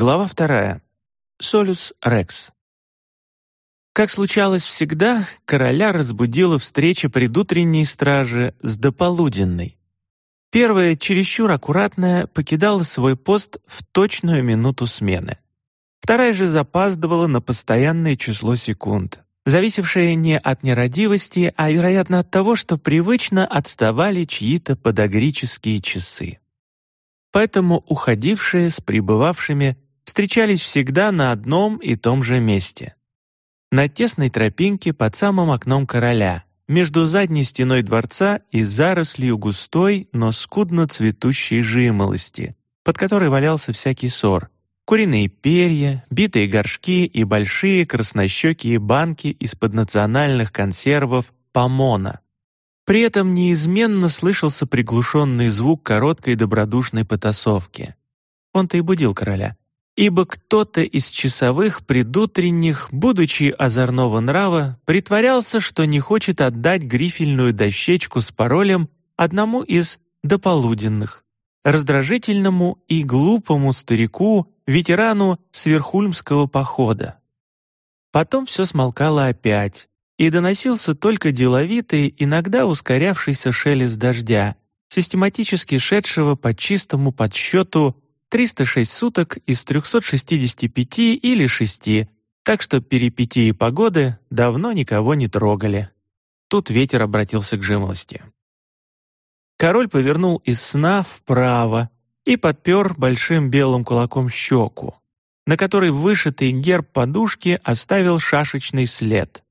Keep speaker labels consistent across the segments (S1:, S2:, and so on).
S1: Глава вторая. Солюс Рекс. Как случалось всегда, короля разбудила встреча предутренней стражи с дополуденной. Первая, чересчур аккуратная, покидала свой пост в точную минуту смены. Вторая же запаздывала на постоянное число секунд, зависевшее не от нерадивости, а, вероятно, от того, что привычно отставали чьи-то подогрические часы. Поэтому уходившие с прибывавшими встречались всегда на одном и том же месте. На тесной тропинке под самым окном короля, между задней стеной дворца и зарослью густой, но скудно цветущей жимолости, под которой валялся всякий сор, куриные перья, битые горшки и большие краснощекие банки из-под национальных консервов «Помона». При этом неизменно слышался приглушенный звук короткой добродушной потасовки. Он-то и будил короля. Ибо кто-то из часовых предутренних, будучи озорного нрава, притворялся, что не хочет отдать грифельную дощечку с паролем одному из дополуденных, раздражительному и глупому старику, ветерану Сверхульмского похода. Потом все смолкало опять, и доносился только деловитый, иногда ускорявшийся шелест дождя, систематически шедшего по чистому подсчету 306 суток из 365 или 6, так что перипетии погоды давно никого не трогали. Тут ветер обратился к жимолости. Король повернул из сна вправо и подпер большим белым кулаком щеку, на которой вышитый герб подушки оставил шашечный след.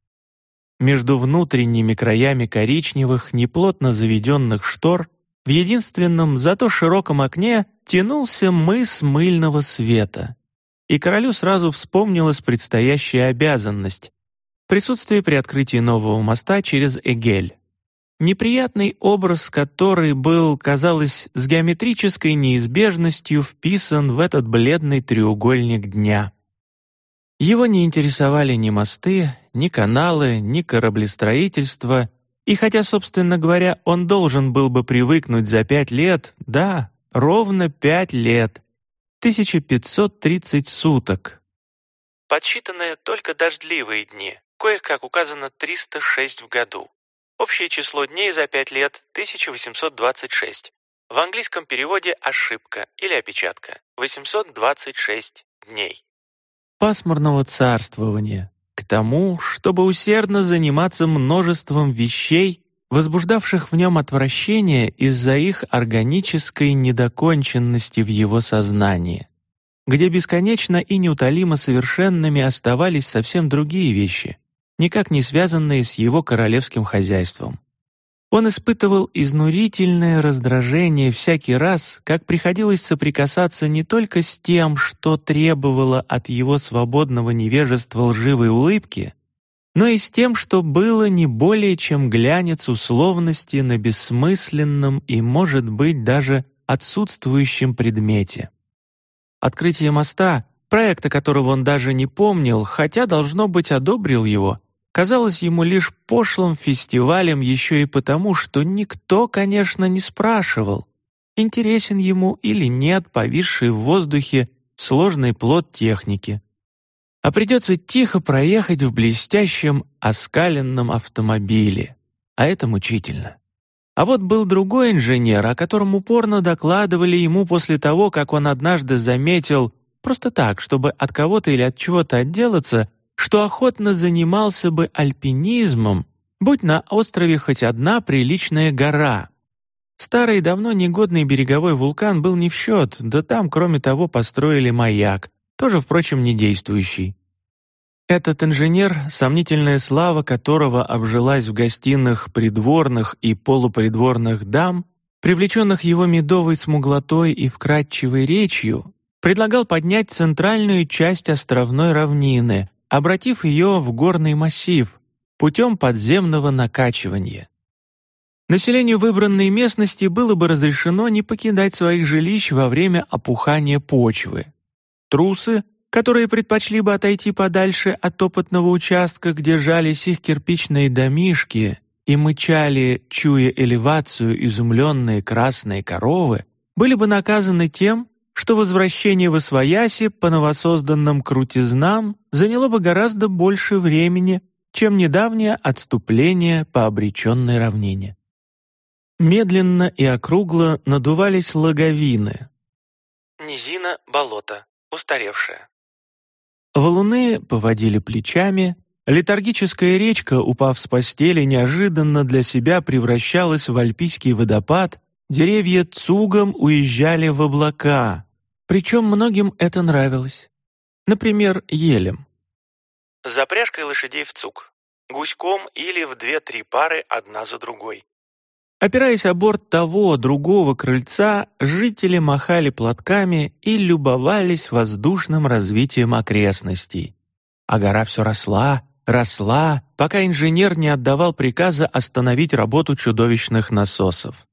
S1: Между внутренними краями коричневых, неплотно заведенных штор в единственном, зато широком окне тянулся мыс мыльного света. И королю сразу вспомнилась предстоящая обязанность — присутствие при открытии нового моста через Эгель. Неприятный образ, который был, казалось, с геометрической неизбежностью вписан в этот бледный треугольник дня. Его не интересовали ни мосты, ни каналы, ни кораблестроительство, и хотя, собственно говоря, он должен был бы привыкнуть за пять лет, да, ровно пять лет, 1530 суток. Подсчитанные только дождливые дни, кое-как указано 306 в году. Общее число дней за пять лет — 1826. В английском переводе ошибка или опечатка — 826 дней. Пасмурного царствования, тому, чтобы усердно заниматься множеством вещей, возбуждавших в нем отвращение из-за их органической недоконченности в его сознании, где бесконечно и неутолимо совершенными оставались совсем другие вещи, никак не связанные с его королевским хозяйством. Он испытывал изнурительное раздражение всякий раз, как приходилось соприкасаться не только с тем, что требовало от его свободного невежества лживой улыбки, но и с тем, что было не более чем глянец условности на бессмысленном и, может быть, даже отсутствующем предмете. Открытие моста, проекта которого он даже не помнил, хотя, должно быть, одобрил его — казалось ему лишь пошлым фестивалем еще и потому, что никто, конечно, не спрашивал, интересен ему или нет повисший в воздухе сложный плод техники. А придется тихо проехать в блестящем оскаленном автомобиле, а это мучительно. А вот был другой инженер, о котором упорно докладывали ему после того, как он однажды заметил, просто так, чтобы от кого-то или от чего-то отделаться, что охотно занимался бы альпинизмом, будь на острове хоть одна приличная гора. Старый давно негодный береговой вулкан был не в счет, да там, кроме того, построили маяк, тоже, впрочем, не действующий. Этот инженер, сомнительная слава которого обжилась в гостиных придворных и полупридворных дам, привлеченных его медовой смуглотой и вкрадчивой речью, предлагал поднять центральную часть островной равнины, обратив ее в горный массив путем подземного накачивания. Населению выбранной местности было бы разрешено не покидать своих жилищ во время опухания почвы. Трусы, которые предпочли бы отойти подальше от опытного участка, где жались их кирпичные домишки и мычали, чуя элевацию, изумленные красные коровы, были бы наказаны тем, что возвращение в Освояси по новосозданным крутизнам заняло бы гораздо больше времени, чем недавнее отступление по обреченной равнине. Медленно и округло надувались логовины. Низина — болото, устаревшее. Валуны поводили плечами, летаргическая речка, упав с постели, неожиданно для себя превращалась в альпийский водопад, деревья цугом уезжали в облака, причем многим это нравилось. Например, елем. Запряжкой лошадей в цуг, гуськом или в две-три пары одна за другой. Опираясь о борт того, другого крыльца, жители махали платками и любовались воздушным развитием окрестностей. А гора все росла, росла, пока инженер не отдавал приказа остановить работу чудовищных насосов.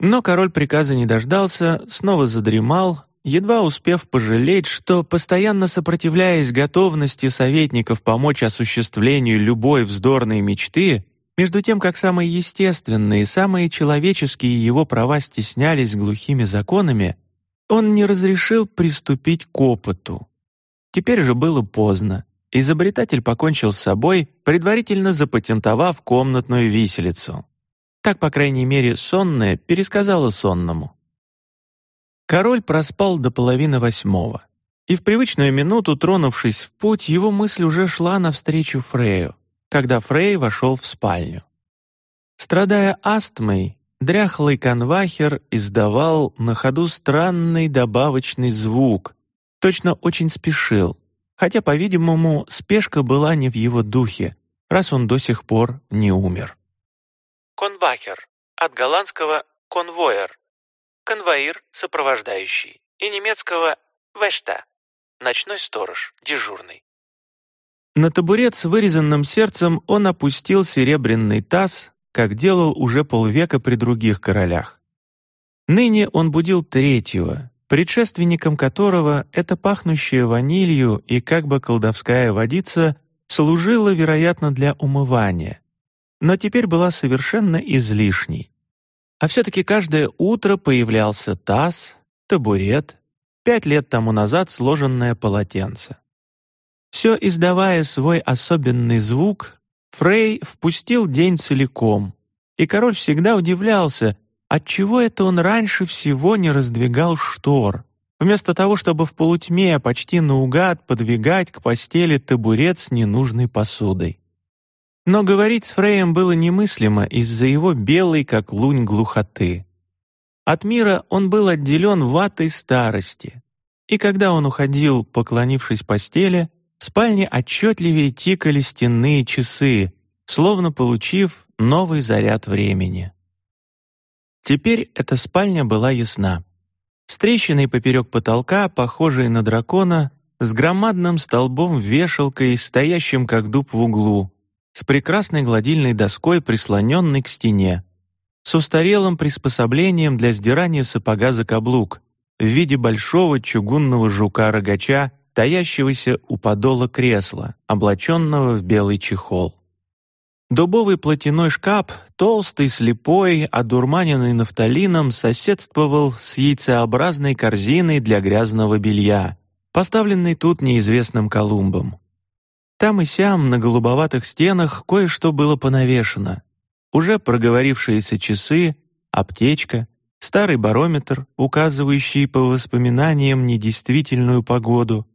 S1: Но король приказа не дождался, снова задремал, едва успев пожалеть, что, постоянно сопротивляясь готовности советников помочь осуществлению любой вздорной мечты, между тем, как самые естественные, самые человеческие его права стеснялись глухими законами, он не разрешил приступить к опыту. Теперь же было поздно. Изобретатель покончил с собой, предварительно запатентовав комнатную виселицу. Так, по крайней мере, сонная пересказала сонному. Король проспал до половины восьмого, и в привычную минуту, тронувшись в путь, его мысль уже шла навстречу Фрею когда Фрей вошел в спальню. Страдая астмой, дряхлый конвахер издавал на ходу странный добавочный звук, точно очень спешил, хотя, по-видимому, спешка была не в его духе, раз он до сих пор не умер. Конвахер от голландского «конвоер» — конвоир, сопровождающий, и немецкого «вешта» — ночной сторож, дежурный. На табурет с вырезанным сердцем он опустил серебряный таз, как делал уже полвека при других королях. Ныне он будил третьего, предшественником которого эта пахнущая ванилью и как бы колдовская водица служила, вероятно, для умывания, но теперь была совершенно излишней. А все-таки каждое утро появлялся таз, табурет, пять лет тому назад сложенное полотенце. Все издавая свой особенный звук, Фрей впустил день целиком, и король всегда удивлялся, отчего это он раньше всего не раздвигал штор, вместо того, чтобы в полутьме почти наугад подвигать к постели табурет с ненужной посудой. Но говорить с Фреем было немыслимо из-за его белой, как лунь, глухоты. От мира он был отделен ватой старости, и когда он уходил, поклонившись постели, в спальне отчетливее тикали стенные часы, словно получив новый заряд времени. Теперь эта спальня была ясна. С поперек потолка, похожей на дракона, с громадным столбом вешалкой, стоящим как дуб в углу, с прекрасной гладильной доской, прислоненной к стене, с устарелым приспособлением для сдирания сапога за каблук в виде большого чугунного жука-рогача таящегося у подола кресла, облаченного в белый чехол. Дубовый платяной шкаф, толстый, слепой, одурманенный нафталином, соседствовал с яйцеобразной корзиной для грязного белья, поставленной тут неизвестным Колумбом. Там и сям на голубоватых стенах кое-что было понавешено. Уже проговорившиеся часы, аптечка, старый барометр, указывающий по воспоминаниям недействительную погоду,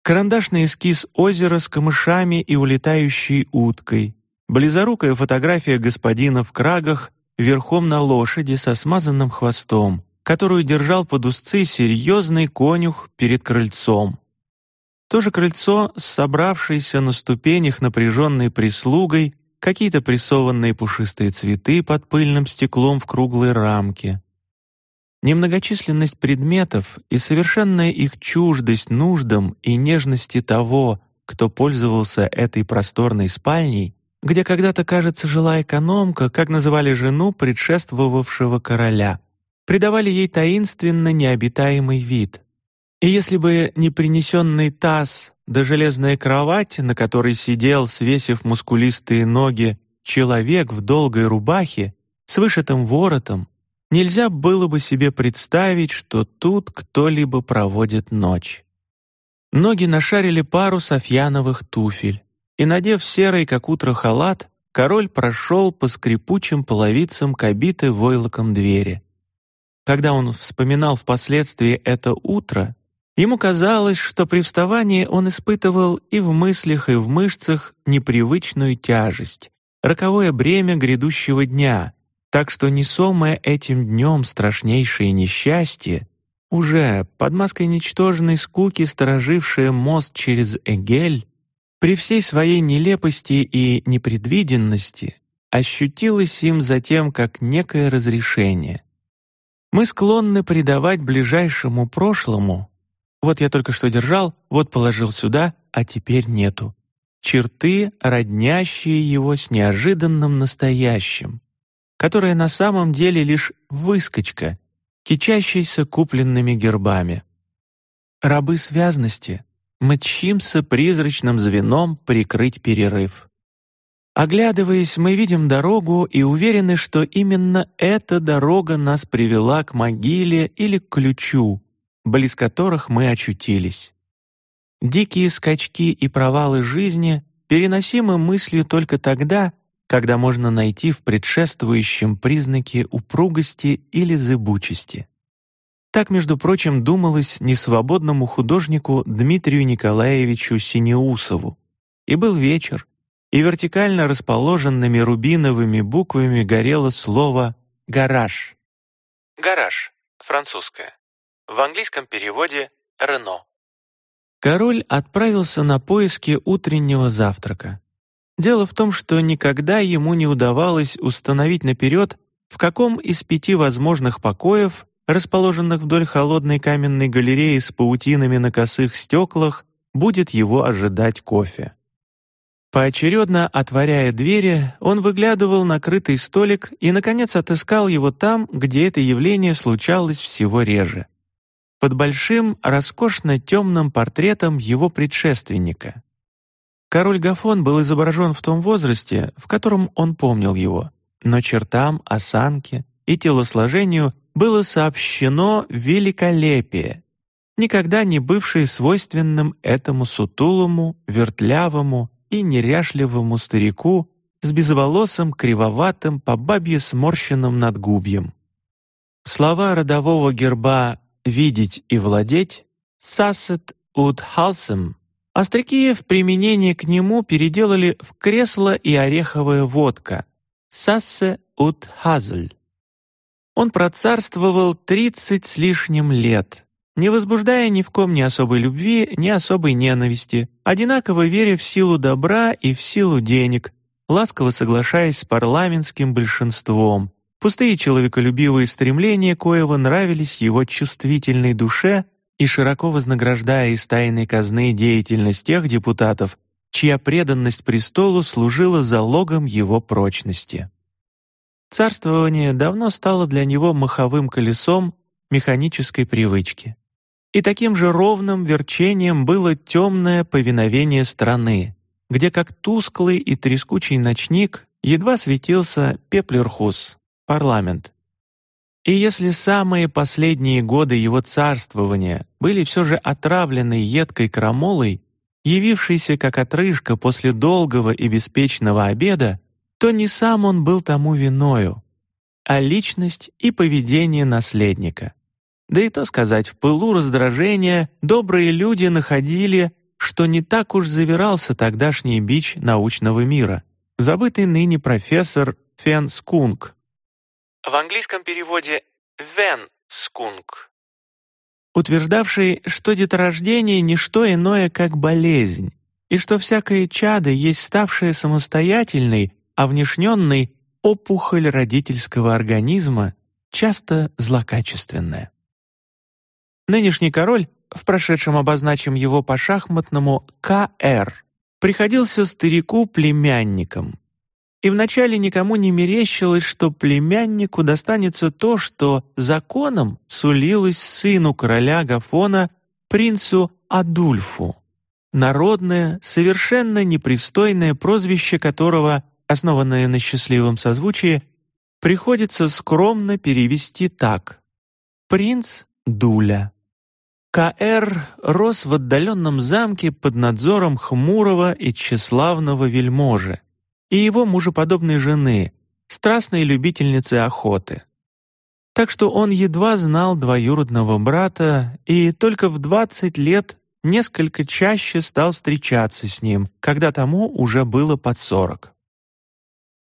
S1: карандашный эскиз озера с камышами и улетающей уткой, близорукая фотография господина в крагах верхом на лошади со смазанным хвостом, которую держал под узцы серьезный конюх перед крыльцом. То же крыльцо с собравшейся на ступенях напряженной прислугой, какие-то прессованные пушистые цветы под пыльным стеклом в круглой рамке, Немногочисленность предметов и совершенная их чуждость нуждам и нежности того, кто пользовался этой просторной спальней, где когда-то, кажется, жила экономка, как называли жену предшествовавшего короля, придавали ей таинственно необитаемый вид. И если бы не принесенный таз да железная кровать, на которой сидел, свесив мускулистые ноги, человек в долгой рубахе с вышитым воротом, нельзя было бы себе представить, что тут кто-либо проводит ночь. Ноги нашарили пару софьяновых туфель, и, надев серый, как утро, халат, король прошел по скрипучим половицам к войлоком двери. Когда он вспоминал впоследствии это утро, ему казалось, что при вставании он испытывал и в мыслях, и в мышцах непривычную тяжесть, роковое бремя грядущего дня, так что несомое этим днем страшнейшее несчастье, уже под маской ничтожной скуки сторожившее мост через Эгель, при всей своей нелепости и непредвиденности ощутилось им затем как некое разрешение. Мы склонны придавать ближайшему прошлому «вот я только что держал, вот положил сюда, а теперь нету» черты, роднящие его с неожиданным настоящим, которое на самом деле лишь выскочка, кичащаяся купленными гербами. Рабы связности, мы тщимся призрачным звеном прикрыть перерыв. Оглядываясь, мы видим дорогу и уверены, что именно эта дорога нас привела к могиле или к ключу, близ которых мы очутились. Дикие скачки и провалы жизни переносимы мыслью только тогда, когда можно найти в предшествующем признаки упругости или зыбучести. Так, между прочим, думалось несвободному художнику Дмитрию Николаевичу Синеусову. И был вечер, и вертикально расположенными рубиновыми буквами горело слово «гараж». «Гараж» — французское. В английском переводе «Рено». Король отправился на поиски утреннего завтрака. Дело в том, что никогда ему не удавалось установить наперед, в каком из пяти возможных покоев, расположенных вдоль холодной каменной галереи с паутинами на косых стеклах, будет его ожидать кофе. Поочередно отворяя двери, он выглядывал накрытый столик и, наконец, отыскал его там, где это явление случалось всего реже. Под большим, роскошно темным портретом его предшественника. Король Гафон был изображен в том возрасте, в котором он помнил его, но чертам, осанке и телосложению было сообщено великолепие, никогда не бывшее свойственным этому сутулому, вертлявому, и неряшливому старику с безволосым, кривоватым, по бабье сморщенным надгубьем. Слова родового герба «видеть и владеть» «сасет ут халсем» в применении к нему переделали в кресло и ореховая водка «сассе ут хазль». Он процарствовал тридцать с лишним лет, не возбуждая ни в ком ни особой любви, ни особой ненависти, одинаково веря в силу добра и в силу денег, ласково соглашаясь с парламентским большинством. Пустые человеколюбивые стремления коего нравились его чувствительной душе и широко вознаграждая из тайной казны деятельность тех депутатов, чья преданность престолу служила залогом его прочности. Царствование давно стало для него маховым колесом механической привычки. И таким же ровным верчением было темное повиновение страны, где как тусклый и трескучий ночник едва светился Пеплерхус, парламент. И если самые последние годы его царствования были все же отравлены едкой крамолой, явившейся как отрыжка после долгого и беспечного обеда, то не сам он был тому виною, а личность и поведение наследника. Да и то сказать, в пылу раздражения добрые люди находили, что не так уж завирался тогдашний бич научного мира, забытый ныне профессор Фен Скунг. В английском переводе «Вен Скунг», утверждавший, что деторождение — не что иное, как болезнь, и что всякое чадо есть ставшее самостоятельной, овнешненной опухоль родительского организма, часто злокачественная. Нынешний король, в прошедшем обозначим его по шахматному КР, приходился старику племянником. И вначале никому не мерещилось, что племяннику достанется то, что законом сулилось сыну короля Гафона, принцу Адульфу, народное, совершенно непристойное прозвище которого, основанное на счастливом созвучии, приходится скромно перевести так. «Принц Дуля». К.Р. рос в отдаленном замке под надзором хмурого и тщеславного вельможи и его мужеподобной жены, страстной любительницы охоты. Так что он едва знал двоюродного брата и только в 20 лет несколько чаще стал встречаться с ним, когда тому уже было под сорок.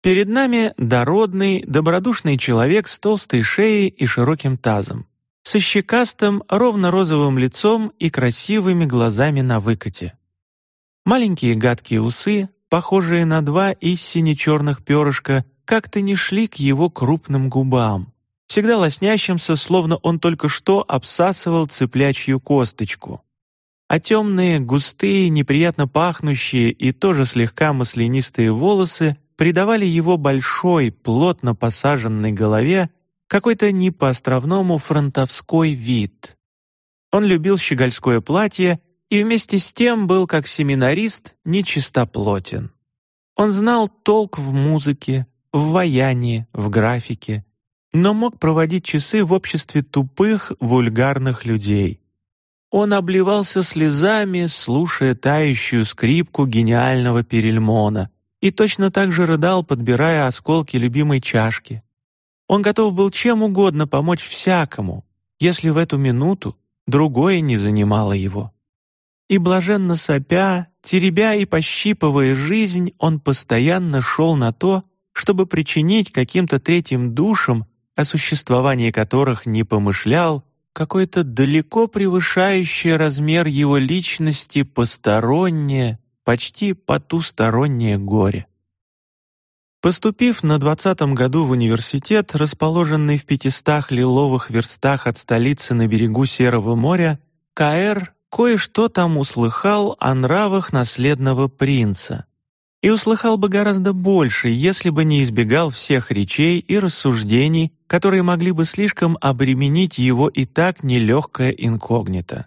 S1: Перед нами дородный, добродушный человек с толстой шеей и широким тазом, со щекастым, ровно-розовым лицом и красивыми глазами на выкате. Маленькие гадкие усы, похожие на два из сине-черных перышка, как-то не шли к его крупным губам, всегда лоснящимся, словно он только что обсасывал цыплячью косточку. А темные, густые, неприятно пахнущие и тоже слегка маслянистые волосы придавали его большой, плотно посаженной голове какой-то не по-островному фронтовской вид. Он любил щегольское платье и вместе с тем был, как семинарист, нечистоплотен. Он знал толк в музыке, в ваянии, в графике, но мог проводить часы в обществе тупых, вульгарных людей. Он обливался слезами, слушая тающую скрипку гениального Перельмона, и точно так же рыдал, подбирая осколки любимой чашки. Он готов был чем угодно помочь всякому, если в эту минуту другое не занимало его. И блаженно сопя, теребя и пощипывая жизнь, он постоянно шел на то, чтобы причинить каким-то третьим душам, о существовании которых не помышлял, какое-то далеко превышающее размер его личности постороннее, почти потустороннее горе. Поступив на двадцатом году в университет, расположенный в пятистах лиловых верстах от столицы на берегу Серого моря, К.Р. кое-что там услыхал о нравах наследного принца. И услыхал бы гораздо больше, если бы не избегал всех речей и рассуждений, которые могли бы слишком обременить его и так нелегкое инкогнито.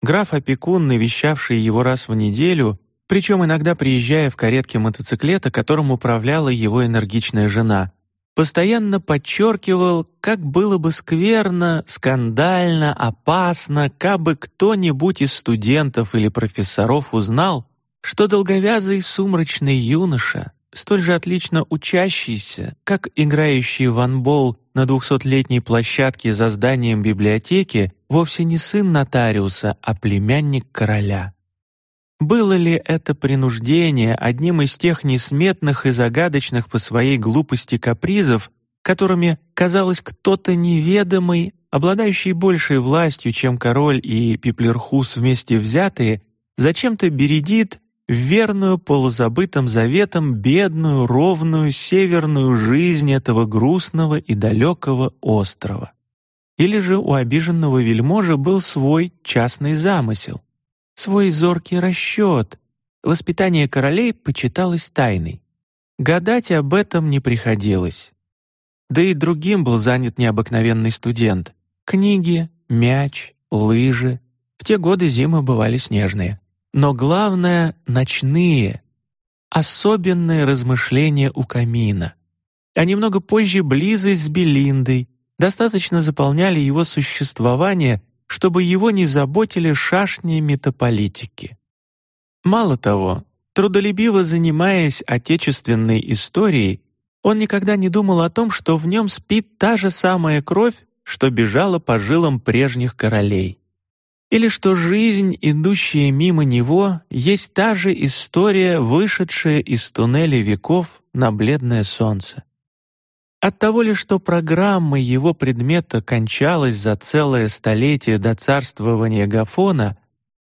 S1: Граф-опекун, навещавший его раз в неделю, причем иногда приезжая в каретке мотоциклета, которым управляла его энергичная жена, постоянно подчеркивал, как было бы скверно, скандально, опасно, кабы кто-нибудь из студентов или профессоров узнал, что долговязый сумрачный юноша, столь же отлично учащийся, как играющий в анбол на двухсотлетней площадке за зданием библиотеки, вовсе не сын нотариуса, а племянник короля. Было ли это принуждение одним из тех несметных и загадочных по своей глупости капризов, которыми, казалось, кто-то неведомый, обладающий большей властью, чем король и Пиплерхус вместе взятые, зачем-то бередит верную полузабытым заветом бедную, ровную, северную жизнь этого грустного и далекого острова. Или же у обиженного вельможа был свой частный замысел, свой зоркий расчет. Воспитание королей почиталось тайной. Гадать об этом не приходилось. Да и другим был занят необыкновенный студент. Книги, мяч, лыжи. В те годы зимы бывали снежные. Но главное — ночные, особенные размышления у камина. А немного позже близость с Белиндой, достаточно заполняли его существование, чтобы его не заботили шашни метаполитики. Мало того, трудолюбиво занимаясь отечественной историей, он никогда не думал о том, что в нем спит та же самая кровь, что бежала по жилам прежних королей. Или что жизнь, идущая мимо него, есть та же история, вышедшая из туннеля веков на бледное солнце. От того ли, что программа его предмета кончалась за целое столетие до царствования Гафона,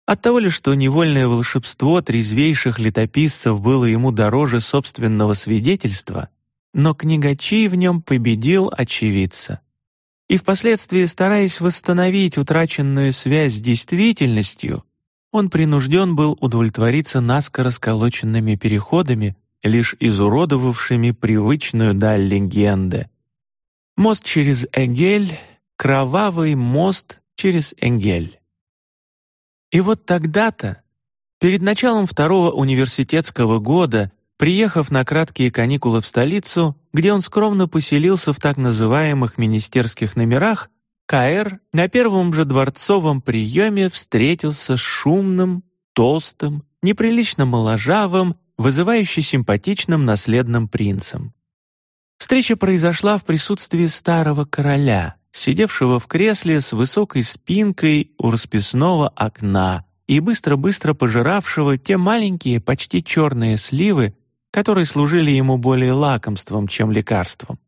S1: от того ли, что невольное волшебство трезвейших летописцев было ему дороже собственного свидетельства, но книгачей в нем победил очевидца. И впоследствии, стараясь восстановить утраченную связь с действительностью, он принужден был удовлетвориться наскоро сколоченными переходами лишь изуродовавшими привычную даль легенды. Мост через Эгель — кровавый мост через Энгель. И вот тогда-то, перед началом второго университетского года, приехав на краткие каникулы в столицу, где он скромно поселился в так называемых министерских номерах, Каэр на первом же дворцовом приеме встретился с шумным, толстым, неприлично моложавым, вызывающе симпатичным наследным принцем. Встреча произошла в присутствии старого короля, сидевшего в кресле с высокой спинкой у расписного окна и быстро-быстро пожиравшего те маленькие, почти черные сливы, которые служили ему более лакомством, чем лекарством.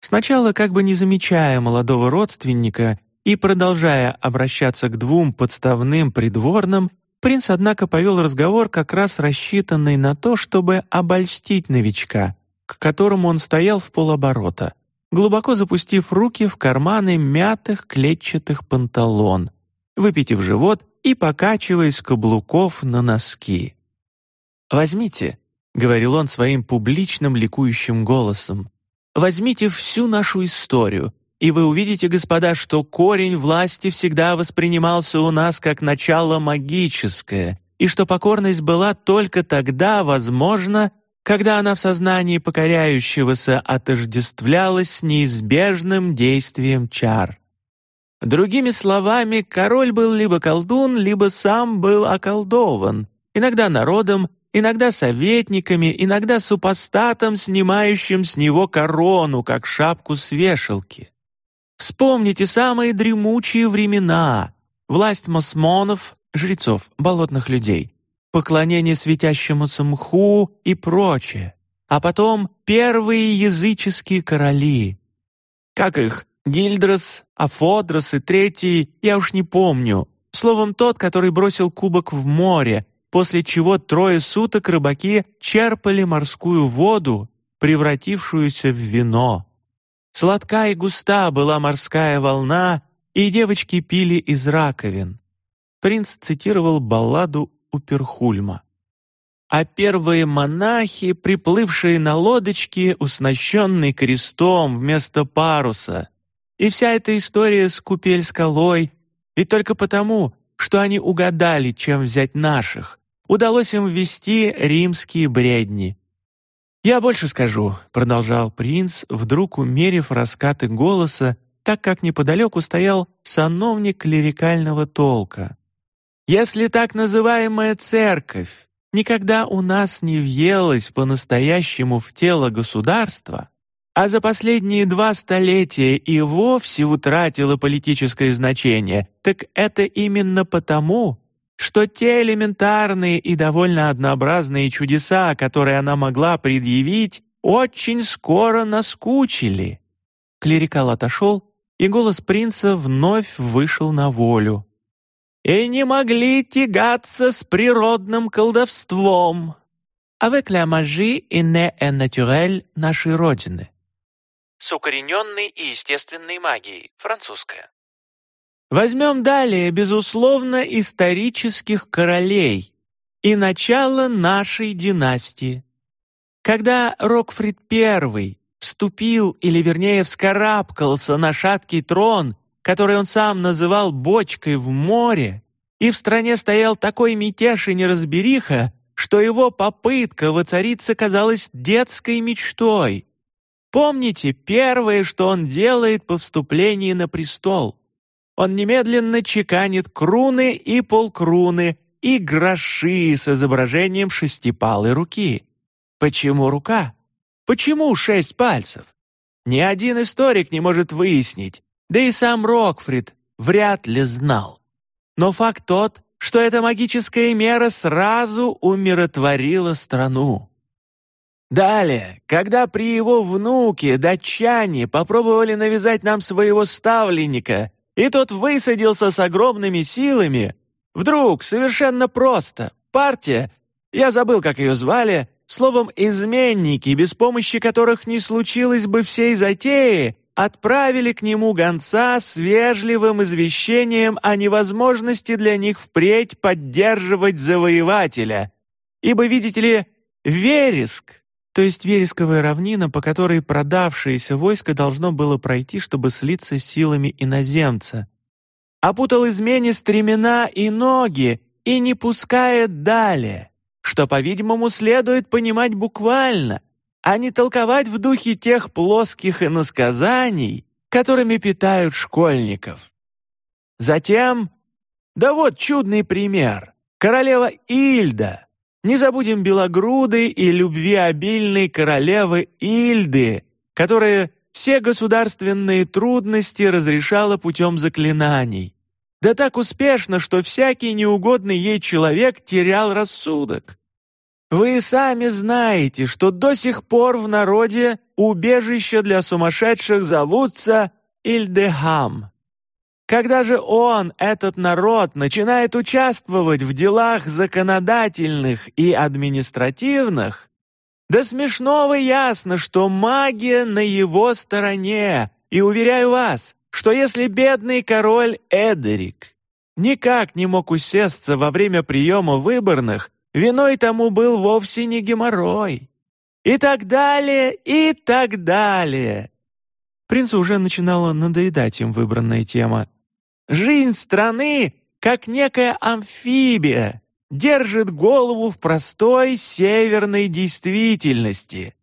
S1: Сначала, как бы не замечая молодого родственника и продолжая обращаться к двум подставным придворным, принц, однако, повел разговор, как раз рассчитанный на то, чтобы обольстить новичка, к которому он стоял в полоборота, глубоко запустив руки в карманы мятых клетчатых панталон, выпитив живот и покачиваясь каблуков на носки. «Возьмите», — говорил он своим публичным ликующим голосом, «возьмите всю нашу историю, и вы увидите, господа, что корень власти всегда воспринимался у нас как начало магическое, и что покорность была только тогда возможна, когда она в сознании покоряющегося отождествлялась с неизбежным действием чар. Другими словами, король был либо колдун, либо сам был околдован, иногда народом, иногда советниками, иногда супостатом, снимающим с него корону, как шапку с вешалки. Вспомните самые дремучие времена, власть мосмонов, жрецов, болотных людей, поклонение светящемуся мху и прочее, а потом первые языческие короли. Как их, Гильдрос, Афодрос и третий, я уж не помню. Словом, тот, который бросил кубок в море, после чего трое суток рыбаки черпали морскую воду, превратившуюся в вино. Сладка и густа была морская волна, и девочки пили из раковин. Принц цитировал балладу Уперхульма. А первые монахи, приплывшие на лодочке, уснащенной крестом вместо паруса, и вся эта история с купель-скалой, ведь только потому, что они угадали, чем взять наших, удалось им ввести римские бредни. «Я больше скажу», — продолжал принц, вдруг умерив раскаты голоса, так как неподалеку стоял сановник клерикального толка. «Если так называемая церковь никогда у нас не въелась по-настоящему в тело государства, а за последние два столетия и вовсе утратила политическое значение, так это именно потому, что те элементарные и довольно однообразные чудеса, которые она могла предъявить, очень скоро наскучили. Клерикал отошел, и голос принца вновь вышел на волю. «И не могли тягаться с природным колдовством. Avec la magie innée et naturelle нашей Родины»
S2: с укорененной и естественной магией, французская.
S1: Возьмем далее, безусловно, исторических королей и начало нашей династии. Когда Рокфрид I вступил, или вернее вскарабкался на шаткий трон, который он сам называл «бочкой в море», и в стране стоял такой мятеж и неразбериха, что его попытка воцариться казалась детской мечтой. Помните первое, что он делает по вступлении на престол? Он немедленно чеканит круны и полкруны и гроши с изображением шестипалой руки. Почему рука? Почему шесть пальцев? Ни один историк не может выяснить, да и сам Рокфрид вряд ли знал. Но факт тот, что эта магическая мера сразу умиротворила страну. Далее, когда при его внуке, датчане, попробовали навязать нам своего ставленника, и тот высадился с огромными силами, вдруг, совершенно просто, партия, я забыл, как ее звали, словом, изменники, без помощи которых не случилось бы всей затеи, отправили к нему гонца с вежливым извещением о невозможности для них впредь поддерживать завоевателя. Ибо, видите ли, Вереск, то есть вересковая равнина, по которой продавшееся войско должно было пройти, чтобы слиться с силами иноземца. Опутал измене стремена и ноги и не пускает далее, что, по-видимому, следует понимать буквально, а не толковать в духе тех плоских иносказаний, которыми питают школьников. Затем, да вот чудный пример, королева Ильда. Не забудем белогрудой и любвеобильной королевы Ильды, которая все государственные трудности разрешала путем заклинаний. Да так успешно, что всякий неугодный ей человек терял рассудок. Вы сами знаете, что до сих пор в народе убежища для сумасшедших зовутся Ильдехам. Когда же он, этот народ, начинает участвовать в делах законодательных и административных, да смешного ясно, что магия на его стороне, и уверяю вас, что если бедный король Эдерик никак не мог усесться во время приема выборных, виной тому был вовсе не геморрой. И так далее, и так далее. Принцу уже начинала надоедать им выбранная тема. Жизнь страны, как некая амфибия, держит голову в простой северной действительности,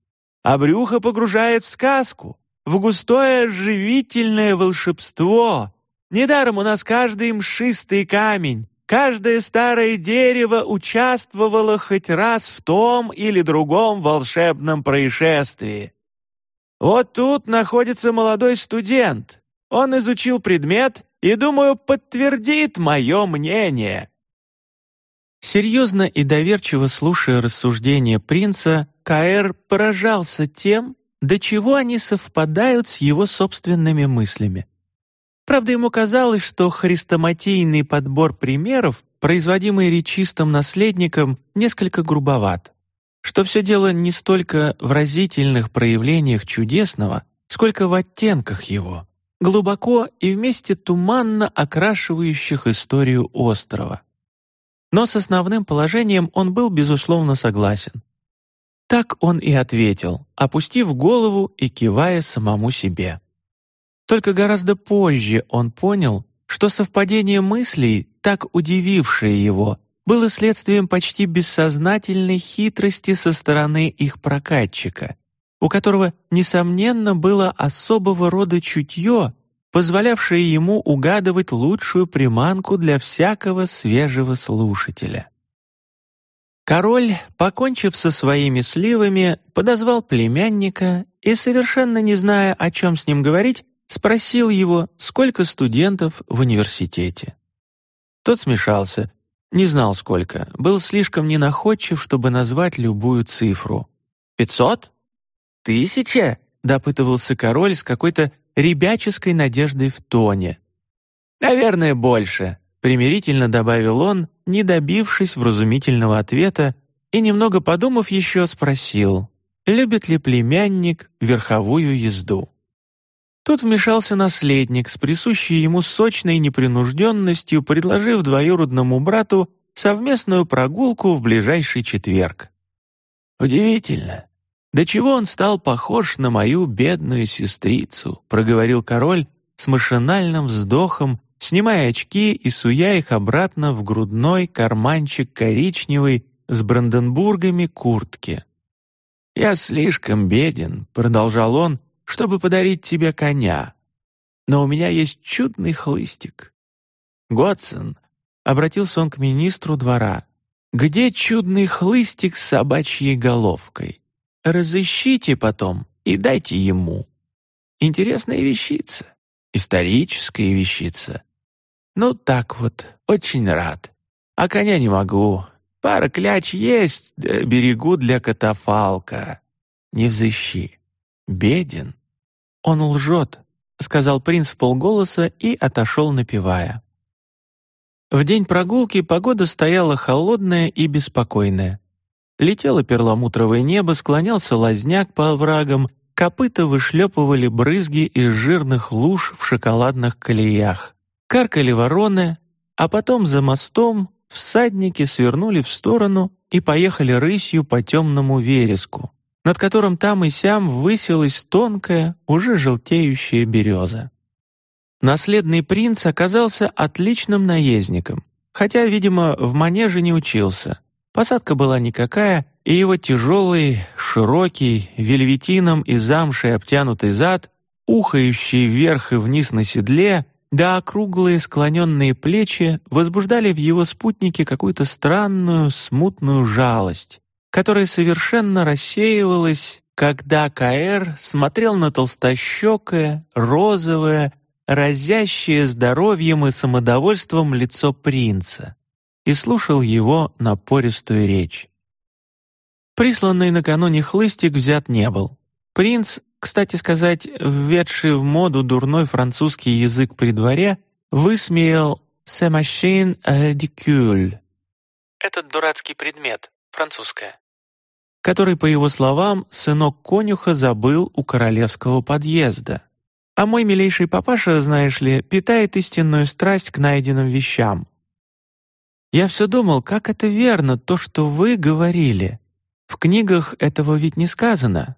S1: а брюхо погружает в сказку, в густое живительное волшебство. Недаром у нас каждый мшистый камень, каждое старое дерево участвовало хоть раз в том или другом волшебном происшествии. Вот тут находится молодой студент. Он изучил предмет и, думаю, подтвердит мое мнение. Серьезно и доверчиво слушая рассуждения принца, Каэр поражался тем, до чего они совпадают с его собственными мыслями. Правда, ему казалось, что хрестоматийный подбор примеров, производимый речистым наследником, несколько грубоват, что все дело не столько в разительных проявлениях чудесного, сколько в оттенках его, глубоко и вместе туманно окрашивающих историю острова. Но с основным положением он был, безусловно, согласен. Так он и ответил, опустив голову и кивая самому себе. Только гораздо позже он понял, что совпадение мыслей, так удивившее его, было следствием почти бессознательной хитрости со стороны их прокатчика, у которого, несомненно, было особого рода чутье, позволявшее ему угадывать лучшую приманку для всякого свежего слушателя. Король, покончив со своими сливами, подозвал племянника и, совершенно не зная, о чем с ним говорить, спросил его, сколько студентов в университете. Тот смешался, не знал сколько, был слишком ненаходчив, чтобы назвать любую цифру. «Пятьсот? Тысяча?» — допытывался король с какой-то ребяческой надеждой в тоне. «Наверное, больше», — примирительно добавил он, не добившись вразумительного ответа, и, немного подумав еще, спросил, любит ли племянник верховую езду. Тут вмешался наследник с присущей ему сочной непринужденностью, предложив двоюродному брату совместную прогулку в ближайший четверг. «Удивительно, до чего он стал похож на мою бедную сестрицу», проговорил король с машинальным вздохом снимая очки и суя их обратно в грудной карманчик коричневой с бранденбургами куртки. «Я слишком беден», — продолжал он, — «чтобы подарить тебе коня. Но у меня есть чудный хлыстик». «Готсон», — обратился он к министру двора, — «где чудный хлыстик с собачьей головкой? Разыщите потом и дайте ему. Интересная вещица, историческая вещица. «Ну так вот, очень рад. А коня не могу. Пара кляч есть, берегу для катафалка. Не взыщи. Беден». «Он лжет», — сказал принц в полголоса и отошел, напевая. В день прогулки погода стояла холодная и беспокойная. Летело перламутровое небо, склонялся лазняк по оврагам, копыта вышлепывали брызги из жирных луж в шоколадных колеях. Каркали вороны, а потом за мостом всадники свернули в сторону и поехали рысью по темному вереску, над которым там и сям высилась тонкая, уже желтеющая береза. Наследный принц оказался отличным наездником, хотя, видимо, в манеже не учился, Посадка была никакая, и его тяжелый, широкий, вельветином и замшей обтянутый зад, ухающий вверх и вниз на седле, да округлые склоненные плечи возбуждали в его спутнике какую-то странную, смутную жалость, которая совершенно рассеивалась, когда Каэр смотрел на толстощекое, розовое, разящее здоровьем и самодовольством лицо принца и слушал его напористую речь. Присланный накануне хлыстик взят не был. Принц, кстати сказать, введший в моду дурной французский язык при дворе, высмеял «se machine ridicule»
S2: Этот дурацкий предмет, французская.
S1: который, по его словам, сынок конюха забыл у королевского подъезда. А мой милейший папаша, знаешь ли, питает истинную страсть к найденным вещам. Я все думал, как это верно, то, что вы говорили. В книгах этого ведь не сказано».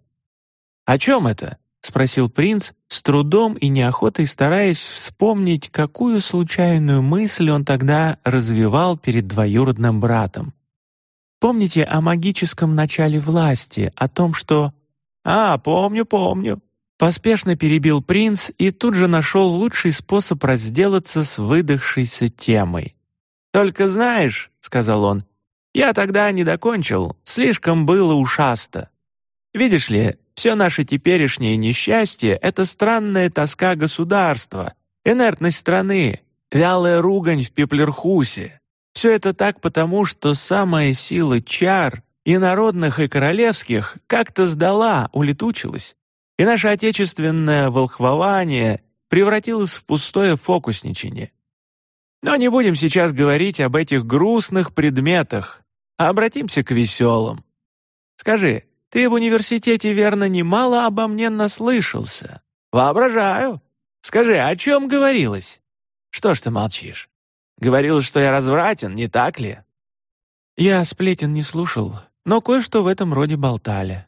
S1: «О чем это?» — спросил принц, с трудом и неохотой стараясь вспомнить, какую случайную мысль он тогда развивал перед двоюродным братом. «Помните о магическом начале власти, о том, что...» «А, помню, помню», Поспешно перебил принц и тут же нашел лучший способ разделаться с выдохшейся темой. «Только знаешь», — сказал он, — «я тогда не докончил, слишком было ушасто. Видишь ли, все наше теперешнее несчастье — это странная тоска государства, инертность страны, вялая ругань в Пеплерхусе. Все это так потому, что самая сила чар, и народных, и королевских, как-то сдала, улетучилась. И наше отечественное волхвование превратилось в пустое фокусничание. Но не будем сейчас говорить об этих грустных предметах, а обратимся к веселым. Скажи, ты в университете, верно, немало обо мне наслышался? Воображаю. Скажи, о чем говорилось? Что ж ты молчишь? Говорил, что я развратен, не так ли? Я сплетен не слушал, но кое-что в этом роде болтали.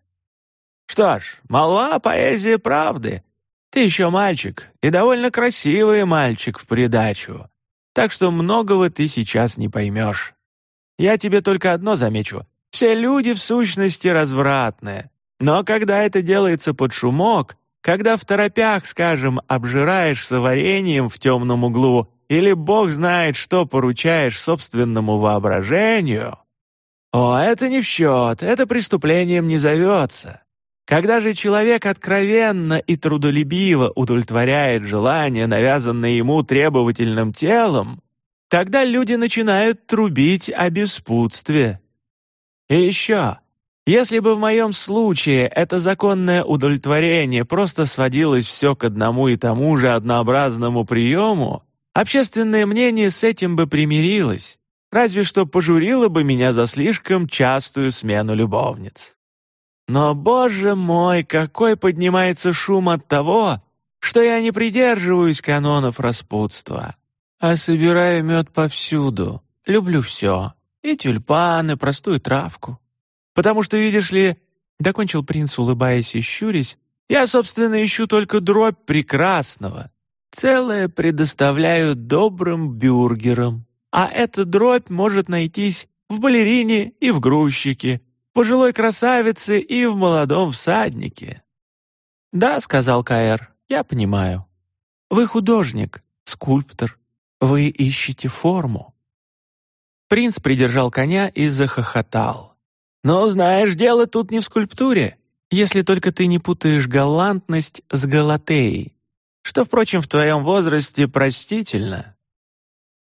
S1: Что ж, молва поэзия правды. Ты еще мальчик, и довольно красивый мальчик в придачу. Так что многого ты сейчас не поймешь. Я тебе только одно замечу. Все люди в сущности развратные. Но когда это делается под шумок, когда в торопях, скажем, обжираешься вареньем в темном углу или бог знает, что поручаешь собственному воображению, о, это не в счет, это преступлением не зовется. Когда же человек откровенно и трудолюбиво удовлетворяет желание, навязанное ему требовательным телом, тогда люди начинают трубить о беспутстве. И еще, если бы в моем случае это законное удовлетворение просто сводилось все к одному и тому же однообразному приему, общественное мнение с этим бы примирилось, разве что пожурило бы меня за слишком частую смену любовниц. Но, боже мой, какой поднимается шум от того, что я не придерживаюсь канонов распутства, а собираю мед повсюду, люблю все, и тюльпаны, простую травку. Потому что, видишь ли, — докончил принц, улыбаясь и щурясь, — я, собственно, ищу только дробь прекрасного. Целое предоставляю добрым бюргерам, а эта дробь может найтись в балерине и в грузчике, пожилой красавице и в молодом всаднике». «Да», — сказал Каэр, — «я понимаю. Вы художник, скульптор, вы ищете форму». Принц придержал коня и захохотал. «Ну, знаешь, дело тут не в скульптуре, если только ты не путаешь галантность с галатеей, что, впрочем, в твоем возрасте простительно.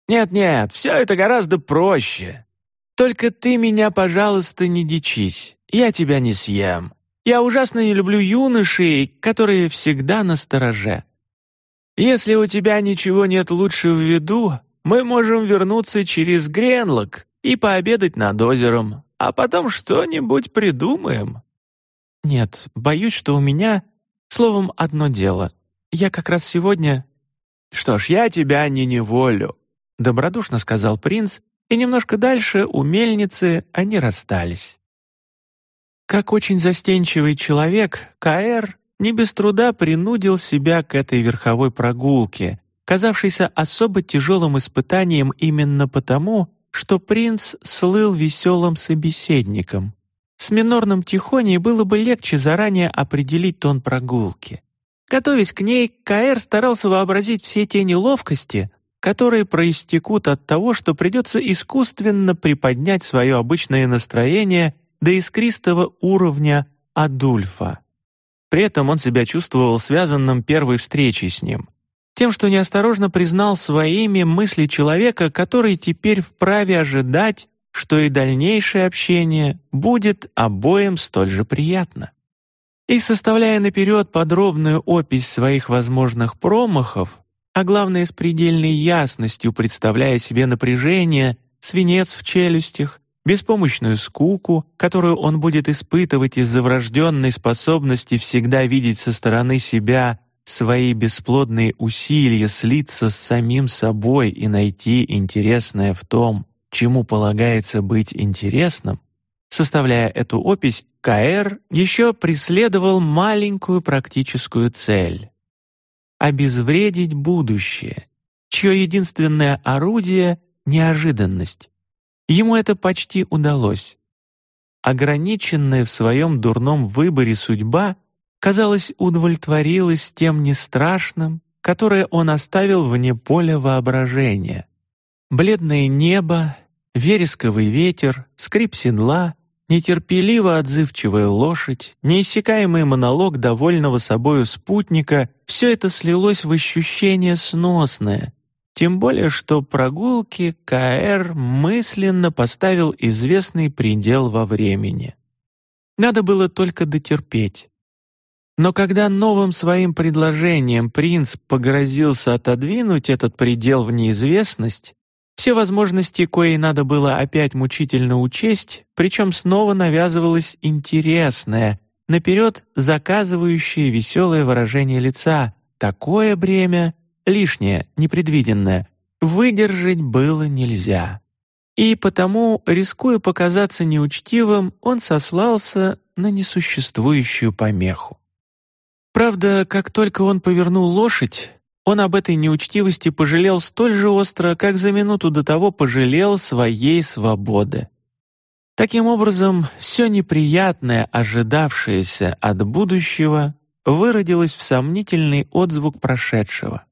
S1: Нет-нет, все это гораздо проще. Только ты меня, пожалуйста, не дичись. Я тебя не съем. Я ужасно не люблю юношей, которые всегда на стороже. Если у тебя ничего нет лучше в виду, мы можем вернуться через Гренлок и пообедать над озером, а потом что-нибудь придумаем». «Нет, боюсь, что у меня, словом, одно дело. Я как раз сегодня...» «Что ж, я тебя не неволю», — добродушно сказал принц и немножко дальше у мельницы они расстались. Как очень застенчивый человек, Каэр не без труда принудил себя к этой верховой прогулке, казавшейся особо тяжелым испытанием именно потому, что принц слыл веселым собеседником. С минорным тихоней было бы легче заранее определить тон прогулки. Готовясь к ней, Каэр старался вообразить все те неловкости, которые проистекут от того, что придется искусственно приподнять свое обычное настроение до искристого уровня Адульфа. При этом он себя чувствовал связанным первой встречей с ним, тем, что неосторожно признал своими мысли человека, который теперь вправе ожидать, что и дальнейшее общение будет обоим столь же приятно. И составляя наперед подробную опись своих возможных промахов, а главное с предельной ясностью представляя себе напряжение, свинец в челюстях, беспомощную скуку, которую он будет испытывать из-за врожденной способности всегда видеть со стороны себя свои бесплодные усилия слиться с самим собой и найти интересное в том, чему полагается быть интересным, составляя эту опись, Каэр еще преследовал маленькую практическую цель — обезвредить будущее, чье единственное орудие — неожиданность. Ему это почти удалось. Ограниченная в своем дурном выборе судьба, казалось, удовлетворилась тем нестрашным, которое он оставил вне поля воображения. Бледное небо, вересковый ветер, скрип седла — Нетерпеливо отзывчивая лошадь, неиссякаемый монолог довольного собою спутника — все это слилось в ощущение сносное, тем более что прогулки КР мысленно поставил известный предел во времени. Надо было только дотерпеть. Но когда новым своим предложением принц погрозился отодвинуть этот предел в неизвестность, все возможности, кои надо было опять мучительно учесть, причем снова навязывалось интересное, наперед заказывающее веселое выражение лица. Такое бремя, лишнее, непредвиденное, выдержать было нельзя. И потому, рискуя показаться неучтивым, он сослался на несуществующую помеху. Правда, как только он повернул лошадь, он об этой неучтивости пожалел столь же остро, как за минуту до того пожалел своей свободы. Таким образом, все неприятное, ожидавшееся от будущего, выродилось в сомнительный отзвук прошедшего.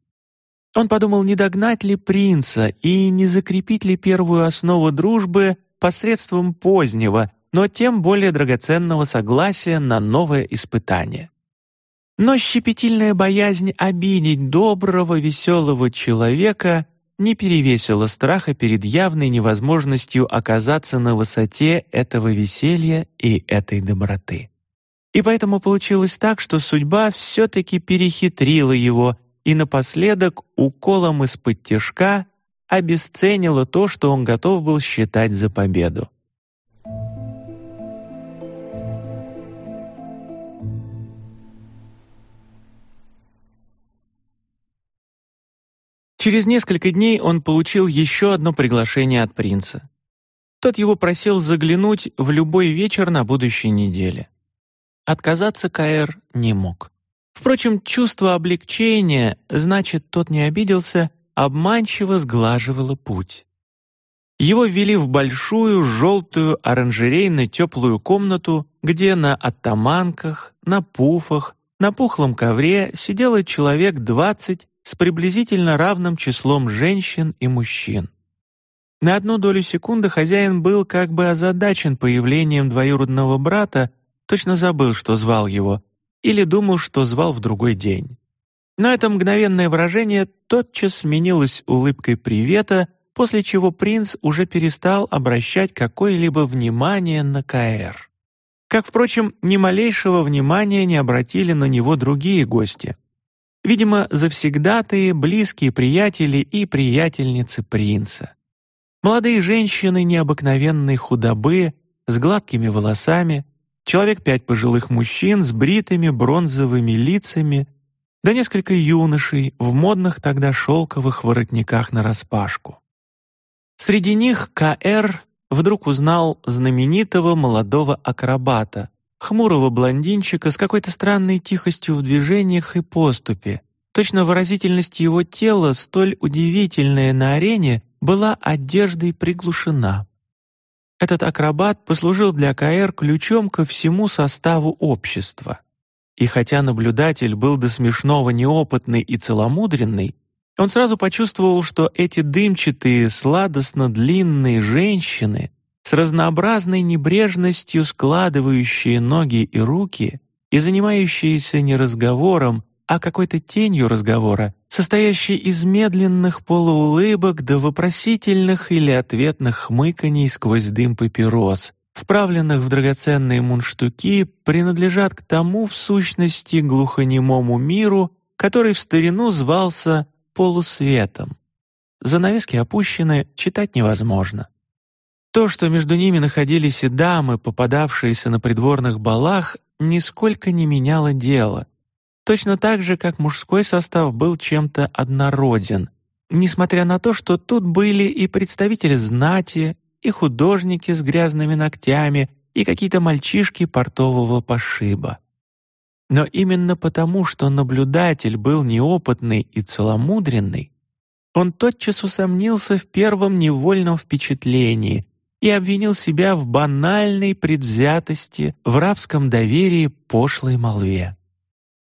S1: Он подумал, не догнать ли принца и не закрепить ли первую основу дружбы посредством позднего, но тем более драгоценного согласия на новое испытание. Но щепетильная боязнь обидеть доброго, веселого человека не перевесила страха перед явной невозможностью оказаться на высоте этого веселья и этой доброты. И поэтому получилось так, что судьба все-таки перехитрила его и напоследок уколом из-под тяжка обесценила то, что он готов был считать за победу. Через несколько дней он получил еще одно приглашение от принца. Тот его просил заглянуть в любой вечер на будущей неделе. Отказаться Каэр не мог. Впрочем, чувство облегчения, значит, тот не обиделся, обманчиво сглаживало путь. Его ввели в большую желтую оранжерейно-теплую комнату, где на оттаманках, на пуфах, на пухлом ковре сидело человек двадцать с приблизительно равным числом женщин и мужчин. На одну долю секунды хозяин был как бы озадачен появлением двоюродного брата, точно забыл, что звал его, или думал, что звал в другой день. Но это мгновенное выражение тотчас сменилось улыбкой привета, после чего принц уже перестал обращать какое-либо внимание на Каэр. Как, впрочем, ни малейшего внимания не обратили на него другие гости. Видимо, завсегдатые, близкие приятели и приятельницы принца. Молодые женщины необыкновенной худобы, с гладкими волосами, человек пять пожилых мужчин с бритыми бронзовыми лицами, да несколько юношей в модных тогда шелковых воротниках нараспашку. Среди них К.Р. вдруг узнал знаменитого молодого акробата, хмурого блондинчика с какой-то странной тихостью в движениях и поступе. Точно выразительность его тела, столь удивительная на арене, была одеждой приглушена. Этот акробат послужил для КР ключом ко всему составу общества. И хотя наблюдатель был до смешного неопытный и целомудренный, он сразу почувствовал, что эти дымчатые, сладостно длинные женщины с разнообразной небрежностью складывающие ноги и руки и занимающиеся не разговором, а какой-то тенью разговора, состоящей из медленных полуулыбок до вопросительных или ответных хмыканий сквозь дым папирос, вправленных в драгоценные мундштуки, принадлежат к тому, в сущности, глухонемому миру, который в старину звался полусветом. Занавески опущены, читать невозможно. То, что между ними находились и дамы, попадавшиеся на придворных балах, нисколько не меняло дело. Точно так же, как мужской состав был чем-то однороден, несмотря на то, что тут были и представители знати, и художники с грязными ногтями, и какие-то мальчишки портового пошиба. Но именно потому, что наблюдатель был неопытный и целомудренный, он тотчас усомнился в первом невольном впечатлении и обвинил себя в банальной предвзятости, в рабском доверии пошлой молве.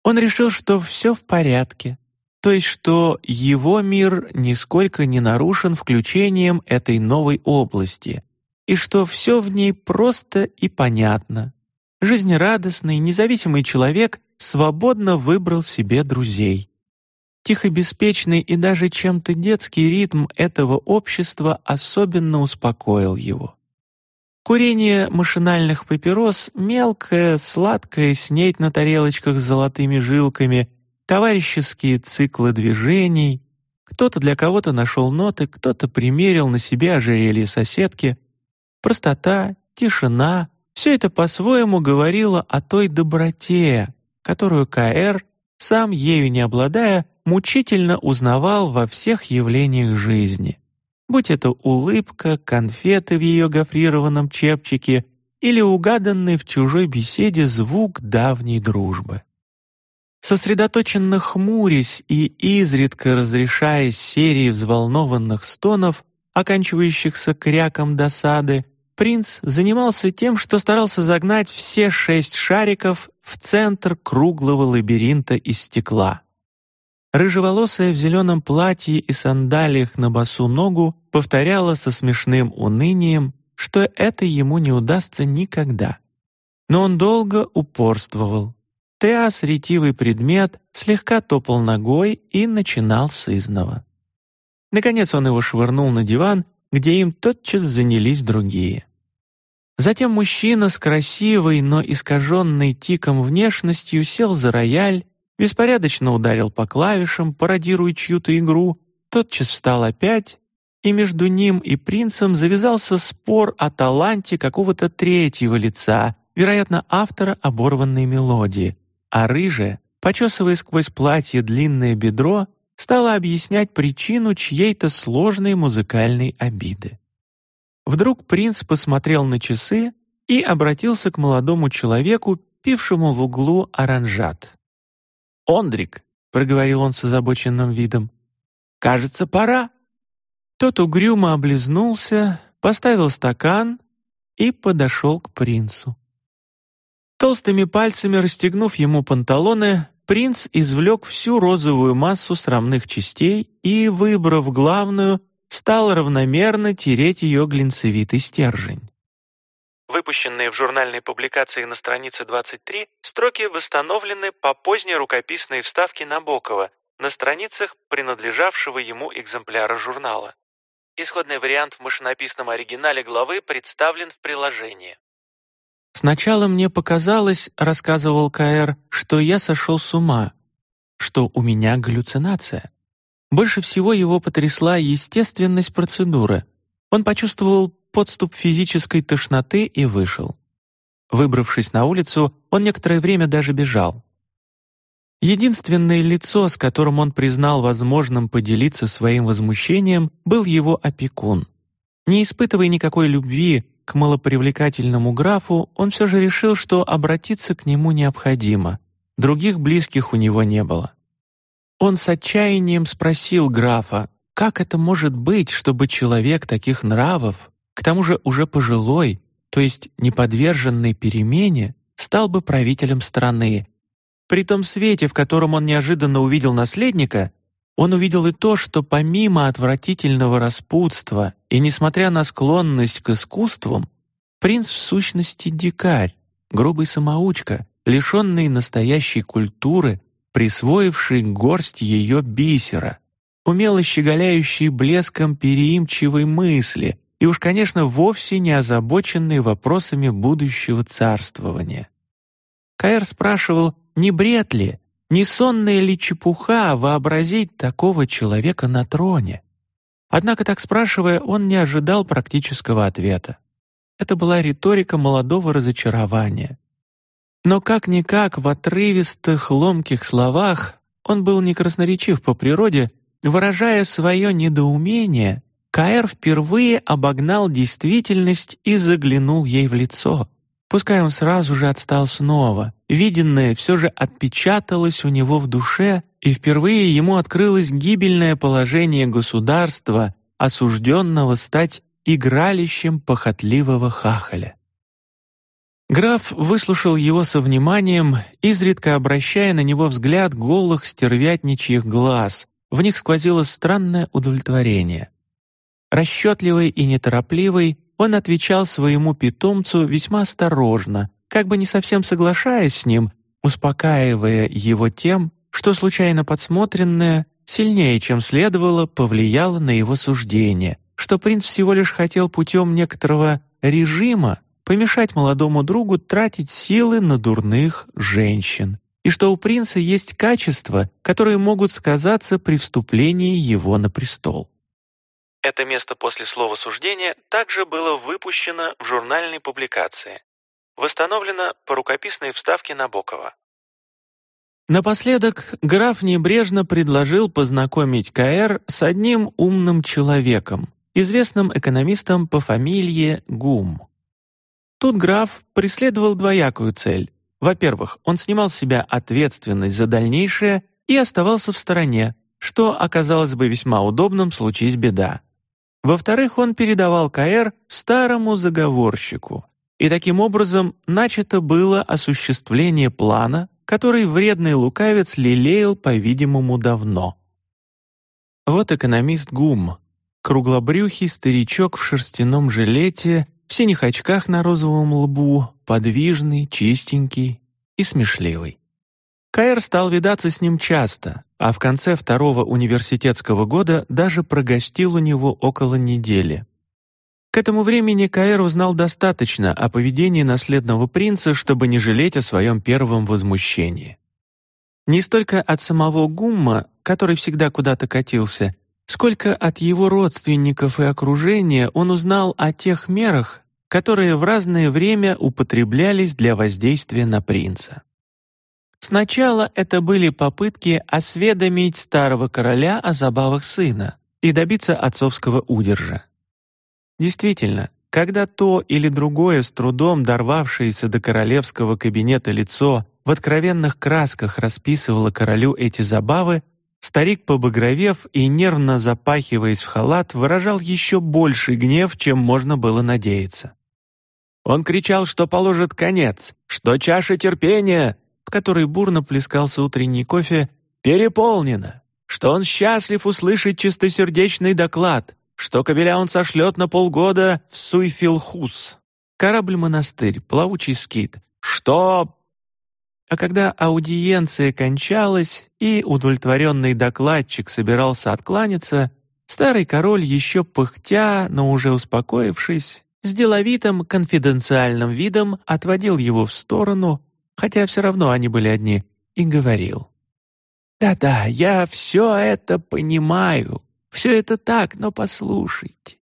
S1: Он решил, что все в порядке, то есть что его мир нисколько не нарушен включением этой новой области, и что все в ней просто и понятно, жизнерадостный, независимый человек свободно выбрал себе друзей. Тихо-беспечный и даже чем-то детский ритм этого общества особенно успокоил его. Курение машинальных папирос, мелкое, сладкое снеть на тарелочках с золотыми жилками, товарищеские циклы движений. Кто-то для кого-то нашел ноты, кто-то примерил на себе ожерелье соседки. Простота, тишина, все это по-своему говорило о той доброте, которую К.Р., сам ею не обладая, мучительно узнавал во всех явлениях жизни. Будь это улыбка, конфеты в ее гофрированном чепчике или угаданный в чужой беседе звук давней дружбы. Сосредоточенно хмурясь и изредка разрешаясь серии взволнованных стонов, оканчивающихся кряком досады, принц занимался тем, что старался загнать все шесть шариков в центр круглого лабиринта из стекла. Рыжеволосая в зеленом платье и сандалиях на босу ногу повторяла со смешным унынием, что это ему не удастся никогда. Но он долго упорствовал. Тряс ретивый предмет, слегка топал ногой и начинал сызново. Наконец он его швырнул на диван где им тотчас занялись другие. Затем мужчина с красивой, но искаженной тиком внешностью сел за рояль, беспорядочно ударил по клавишам, пародируя чью-то игру, тотчас встал опять, и между ним и принцем завязался спор о таланте какого-то третьего лица, вероятно, автора оборванной мелодии, а рыжая, почесывая сквозь платье длинное бедро, стала объяснять причину чьей-то сложной музыкальной обиды. Вдруг принц посмотрел на часы и обратился к молодому человеку, пившему в углу оранжат. «Ондрик», — проговорил он с озабоченным видом, — «кажется, пора». Тот угрюмо облизнулся, поставил стакан и подошел к принцу. Толстыми пальцами расстегнув ему панталоны, принц извлек всю розовую массу срамных частей и, выбрав главную, стал равномерно тереть ее глинцевитый стержень.
S2: Выпущенные в журнальной публикации на странице 23 строки восстановлены по поздней рукописной вставке Набокова на страницах принадлежавшего ему экземпляра журнала. Исходный вариант в машинописном оригинале главы представлен в приложении.
S1: «Сначала мне показалось, — рассказывал Каэр, — что я сошел с ума, что у меня галлюцинация. Больше всего его потрясла естественность процедуры. Он почувствовал подступ физической тошноты и вышел. Выбравшись на улицу, он некоторое время даже бежал. Единственное лицо, с которым он признал возможным поделиться своим возмущением, был его опекун. Не испытывая никакой любви, к малопривлекательному графу, он все же решил, что обратиться к нему необходимо. Других близких у него не было. Он с отчаянием спросил графа, как это может быть, чтобы человек таких нравов, к тому же уже пожилой, то есть неподверженный перемене, стал бы правителем страны. При том свете, в котором он неожиданно увидел наследника, он увидел и то, что помимо отвратительного распутства и несмотря на склонность к искусствам, принц в сущности дикарь, грубый самоучка, лишенный настоящей культуры, присвоивший горсть ее бисера, умело щеголяющий блеском переимчивой мысли и уж, конечно, вовсе не озабоченный вопросами будущего царствования. Каэр спрашивал, не бред ли, не сонная ли чепуха вообразить такого человека на троне? Однако, так спрашивая, он не ожидал практического ответа. Это была риторика молодого разочарования. Но как-никак в отрывистых, ломких словах он был не красноречив по природе, выражая свое недоумение, Каэр впервые обогнал действительность и заглянул ей в лицо. Пускай он сразу же отстал снова, виденное все же отпечаталось у него в душе, и впервые ему открылось гибельное положение государства, осужденного стать игралищем похотливого хахаля. Граф выслушал его со вниманием, изредка обращая на него взгляд голых стервятничьих глаз. В них сквозило странное удовлетворение. Расчетливый и неторопливый, он отвечал своему питомцу весьма осторожно, как бы не совсем соглашаясь с ним, успокаивая его тем, что случайно подсмотренное сильнее, чем следовало, повлияло на его суждение, что принц всего лишь хотел путем некоторого режима помешать молодому другу тратить силы на дурных женщин, и что у принца есть качества, которые могут сказаться при вступлении его на престол.
S2: Это место после слова суждения также было выпущено в журнальной публикации. Восстановлено по рукописной вставке Набокова.
S1: Напоследок граф небрежно предложил познакомить К.Р. с одним умным человеком, известным экономистом по фамилии Гум. Тут граф преследовал двоякую цель. Во-первых, он снимал с себя ответственность за дальнейшее и оставался в стороне, что оказалось бы весьма удобным, случись беда. Во-вторых, он передавал КР старому заговорщику, и таким образом начато было осуществление плана, который вредный лукавец лелеял, по-видимому, давно. Вот экономист Гум, круглобрюхий старичок в шерстяном жилете в синих очках на розовом лбу, подвижный, чистенький и смешливый. Каэр стал видаться с ним часто, а в конце второго университетского года даже прогостил у него около недели. К этому времени Каэр узнал достаточно о поведении наследного принца, чтобы не жалеть о своем первом возмущении. Не столько от самого Гумма, который всегда куда-то катился, сколько от его родственников и окружения он узнал о тех мерах, которые в разное время употреблялись для воздействия на принца. Сначала это были попытки осведомить старого короля о забавах сына и добиться отцовского удержа. Действительно, когда то или другое с трудом дорвавшееся до королевского кабинета лицо в откровенных красках расписывало королю эти забавы, старик, побагровев и нервно запахиваясь в халат, выражал еще больший гнев, чем можно было надеяться. Он кричал, что положит конец, что чаша терпения, в которой бурно плескался утренний кофе, переполнена, что он счастлив услышать чистосердечный доклад, что кабеля он сошлет на полгода в Суйфилхус, корабль-монастырь, плавучий скит, что... А когда аудиенция кончалась и удовлетворенный докладчик собирался откланяться, старый король еще пыхтя, но уже успокоившись, с деловитым конфиденциальным видом отводил его в сторону, хотя все равно они были одни, и говорил. «Да-да, я все это понимаю, все это так, но послушайте.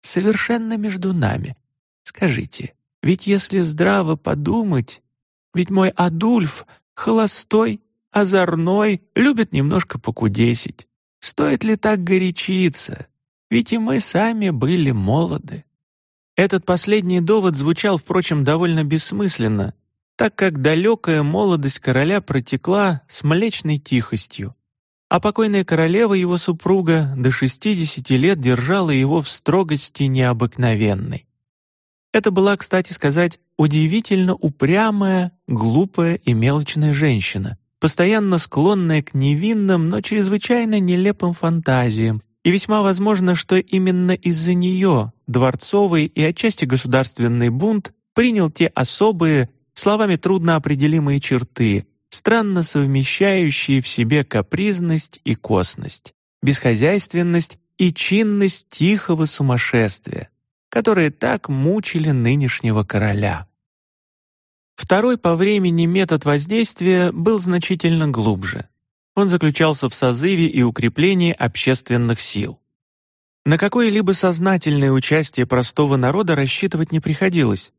S1: Совершенно между нами. Скажите, ведь если здраво подумать, ведь мой Адульф холостой, озорной, любит немножко покудесить. Стоит ли так горячиться? Ведь и мы сами были молоды. Этот последний довод звучал, впрочем, довольно бессмысленно, так как далекая молодость короля протекла с млечной тихостью. а покойная королева, его супруга, до 60 лет держала его в строгости необыкновенной. Это была, кстати сказать, удивительно упрямая, глупая и мелочная женщина, постоянно склонная к невинным, но чрезвычайно нелепым фантазиям, и весьма возможно, что именно из-за нее дворцовый и отчасти государственный бунт принял те особые, словами трудно определимые черты, странно совмещающие в себе капризность и косность, бесхозяйственность и чинность тихого сумасшествия, которые так мучили нынешнего короля. Второй по времени метод воздействия был значительно глубже. Он заключался в созыве и укреплении общественных сил. На какое-либо сознательное участие простого народа рассчитывать не приходилось.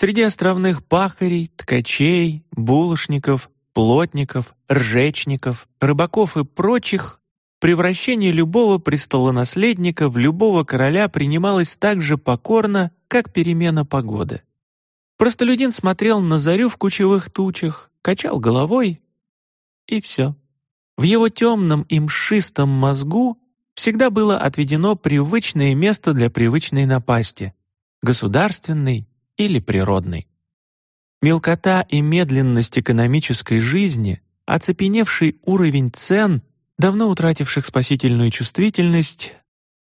S1: Среди островных пахарей, ткачей, булочников, плотников, ржечников, рыбаков и прочих, превращение любого престолонаследника в любого короля принималось так же покорно, как перемена погоды. Простолюдин смотрел на зарю в кучевых тучах, качал головой, и все. В его темном и мшистом мозгу всегда было отведено привычное место для привычной напасти — государственной или природной. Мелкота и медленность экономической жизни, оцепеневший уровень цен, давно утративших спасительную чувствительность,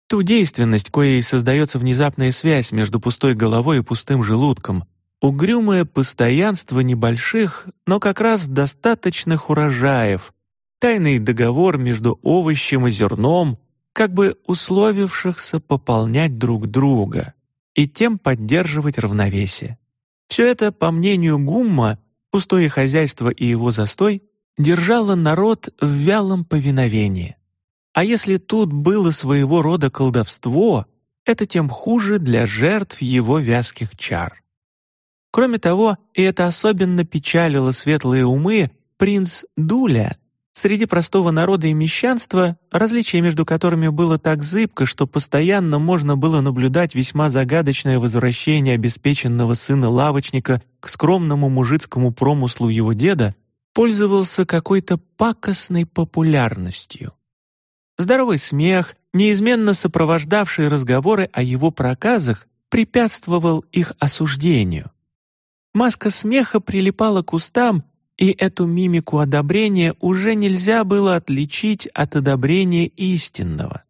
S1: ту действенность, коей создается внезапная связь между пустой головой и пустым желудком, угрюмое постоянство небольших, но как раз достаточных урожаев, тайный договор между овощем и зерном, как бы условившихся пополнять друг друга и тем поддерживать равновесие. Все это, по мнению Гумма, пустое хозяйство и его застой, держало народ в вялом повиновении. А если тут было своего рода колдовство, это тем хуже для жертв его вязких чар. Кроме того, и это особенно печалило светлые умы, принц Дуля Среди простого народа и мещанства, различие между которыми было так зыбко, что постоянно можно было наблюдать весьма загадочное возвращение обеспеченного сына лавочника к скромному мужицкому промыслу его деда, пользовался какой-то пакостной популярностью. Здоровый смех, неизменно сопровождавший разговоры о его проказах, препятствовал их осуждению. Маска смеха прилипала к устам и эту мимику одобрения уже нельзя было отличить от одобрения истинного.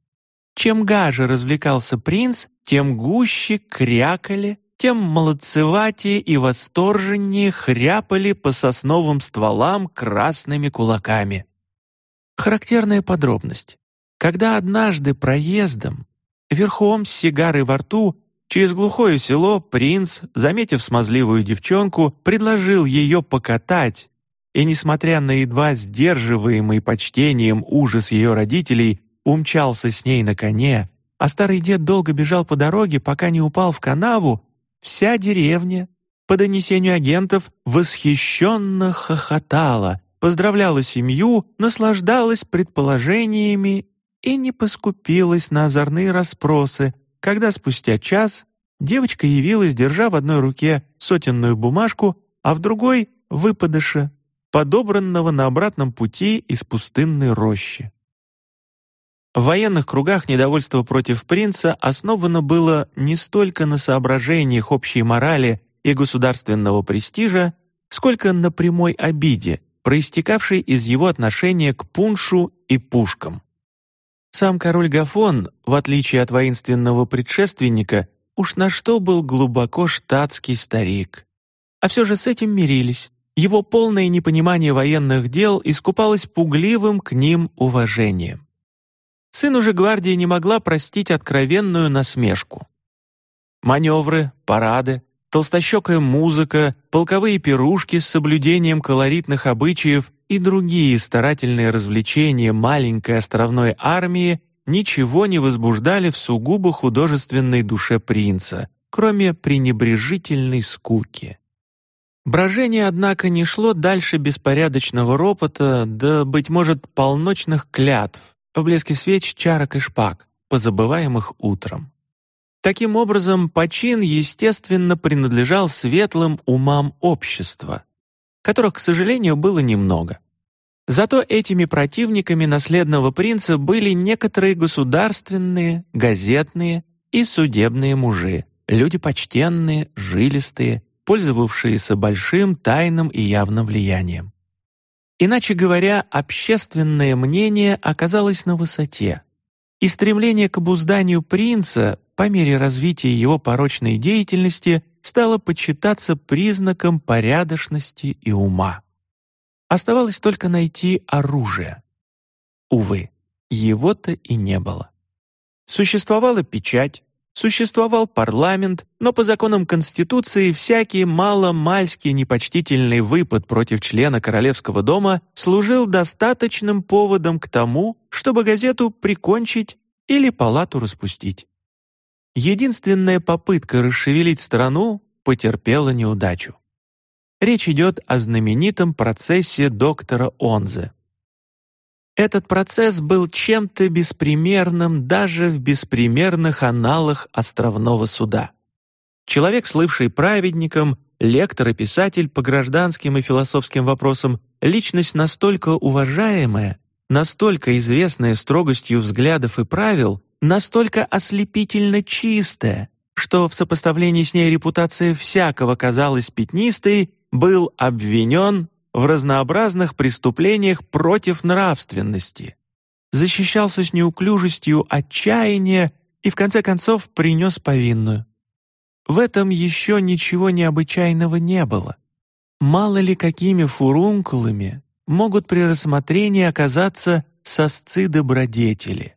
S1: Чем гаже развлекался принц, тем гуще крякали, тем молодцеватее и восторженнее хряпали по сосновым стволам красными кулаками. Характерная подробность. Когда однажды проездом, верхом с сигарой во рту, через глухое село принц, заметив смазливую девчонку, предложил ее покатать, и, несмотря на едва сдерживаемый почтением ужас ее родителей, умчался с ней на коне, а старый дед долго бежал по дороге, пока не упал в канаву, вся деревня, по донесению агентов, восхищенно хохотала, поздравляла семью, наслаждалась предположениями и не поскупилась на озорные расспросы, когда спустя час девочка явилась, держа в одной руке сотенную бумажку, а в другой — выпадыша подобранного на обратном пути из пустынной рощи. В военных кругах недовольство против принца основано было не столько на соображениях общей морали и государственного престижа, сколько на прямой обиде, проистекавшей из его отношения к пуншу и пушкам. Сам король Гафон, в отличие от воинственного предшественника, уж на что был глубоко штатский старик. А все же с этим мирились, его полное непонимание военных дел искупалось пугливым к ним уважением. Сыну же гвардии не могла простить откровенную насмешку. Маневры, парады, толстощекая музыка, полковые пирушки с соблюдением колоритных обычаев и другие старательные развлечения маленькой островной армии ничего не возбуждали в сугубо художественной душе принца, кроме пренебрежительной скуки. Брожение, однако, не шло дальше беспорядочного ропота, да, быть может, полночных клятв, в блеске свеч, чарок и шпаг, позабываемых утром. Таким образом, почин, естественно, принадлежал светлым умам общества, которых, к сожалению, было немного. Зато этими противниками наследного принца были некоторые государственные, газетные и судебные мужи, люди почтенные, жилистые, пользовавшиеся большим тайным и явным влиянием. Иначе говоря, общественное мнение оказалось на высоте, и стремление к обузданию принца по мере развития его порочной деятельности стало почитаться признаком порядочности и ума. Оставалось только найти оружие. Увы, его-то и не было. Существовала печать, существовал парламент, но по законам Конституции всякий мало-мальский непочтительный выпад против члена Королевского дома служил достаточным поводом к тому, чтобы газету прикончить или палату распустить. Единственная попытка расшевелить страну потерпела неудачу. Речь идет о знаменитом процессе доктора Онзе. Этот процесс был чем-то беспримерным даже в беспримерных аналах островного суда. Человек, слывший праведником, лектор и писатель по гражданским и философским вопросам, личность настолько уважаемая, настолько известная строгостью взглядов и правил, настолько ослепительно чистая, что в сопоставлении с ней репутация всякого казалась пятнистой был обвинен в разнообразных преступлениях против нравственности, защищался с неуклюжестью отчаяния и в конце концов принес повинную. В этом еще ничего необычайного не было. Мало ли какими фурункулами могут при рассмотрении оказаться сосцы добродетели.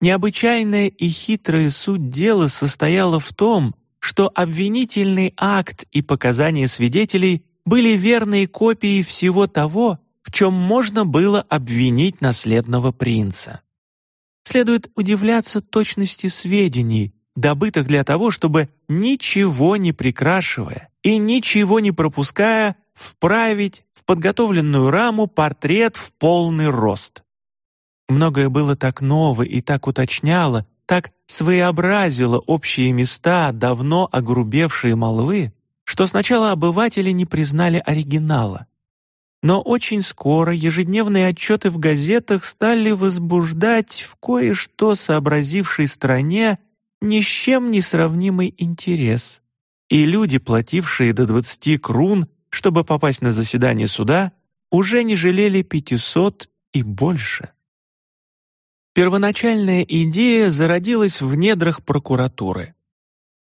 S1: Необычайная и хитрая суть дела состояла в том, что обвинительный акт и показания свидетелей были верной копией всего того, в чем можно было обвинить наследного принца. Следует удивляться точности сведений, добытых для того, чтобы, ничего не прикрашивая и ничего не пропуская, вправить в подготовленную раму портрет в полный рост. Многое было так ново и так уточняло, так своеобразило общие места давно огрубевшие молвы, что сначала обыватели не признали оригинала. Но очень скоро ежедневные отчеты в газетах стали возбуждать в кое-что сообразившей стране ни с чем не сравнимый интерес. И люди, платившие до 20 крун, чтобы попасть на заседание суда, уже не жалели 500 и больше. Первоначальная идея зародилась в недрах прокуратуры.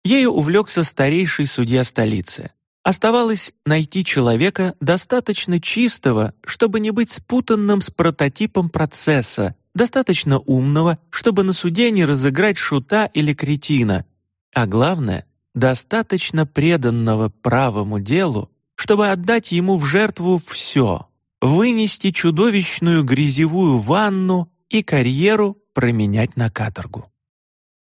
S1: Ею увлекся старейший судья столицы. Оставалось найти человека достаточно чистого, чтобы не быть спутанным с прототипом процесса, достаточно умного, чтобы на суде не разыграть шута или кретина, а главное, достаточно преданного правому делу, чтобы отдать ему в жертву все, вынести чудовищную грязевую ванну и карьеру променять на каторгу.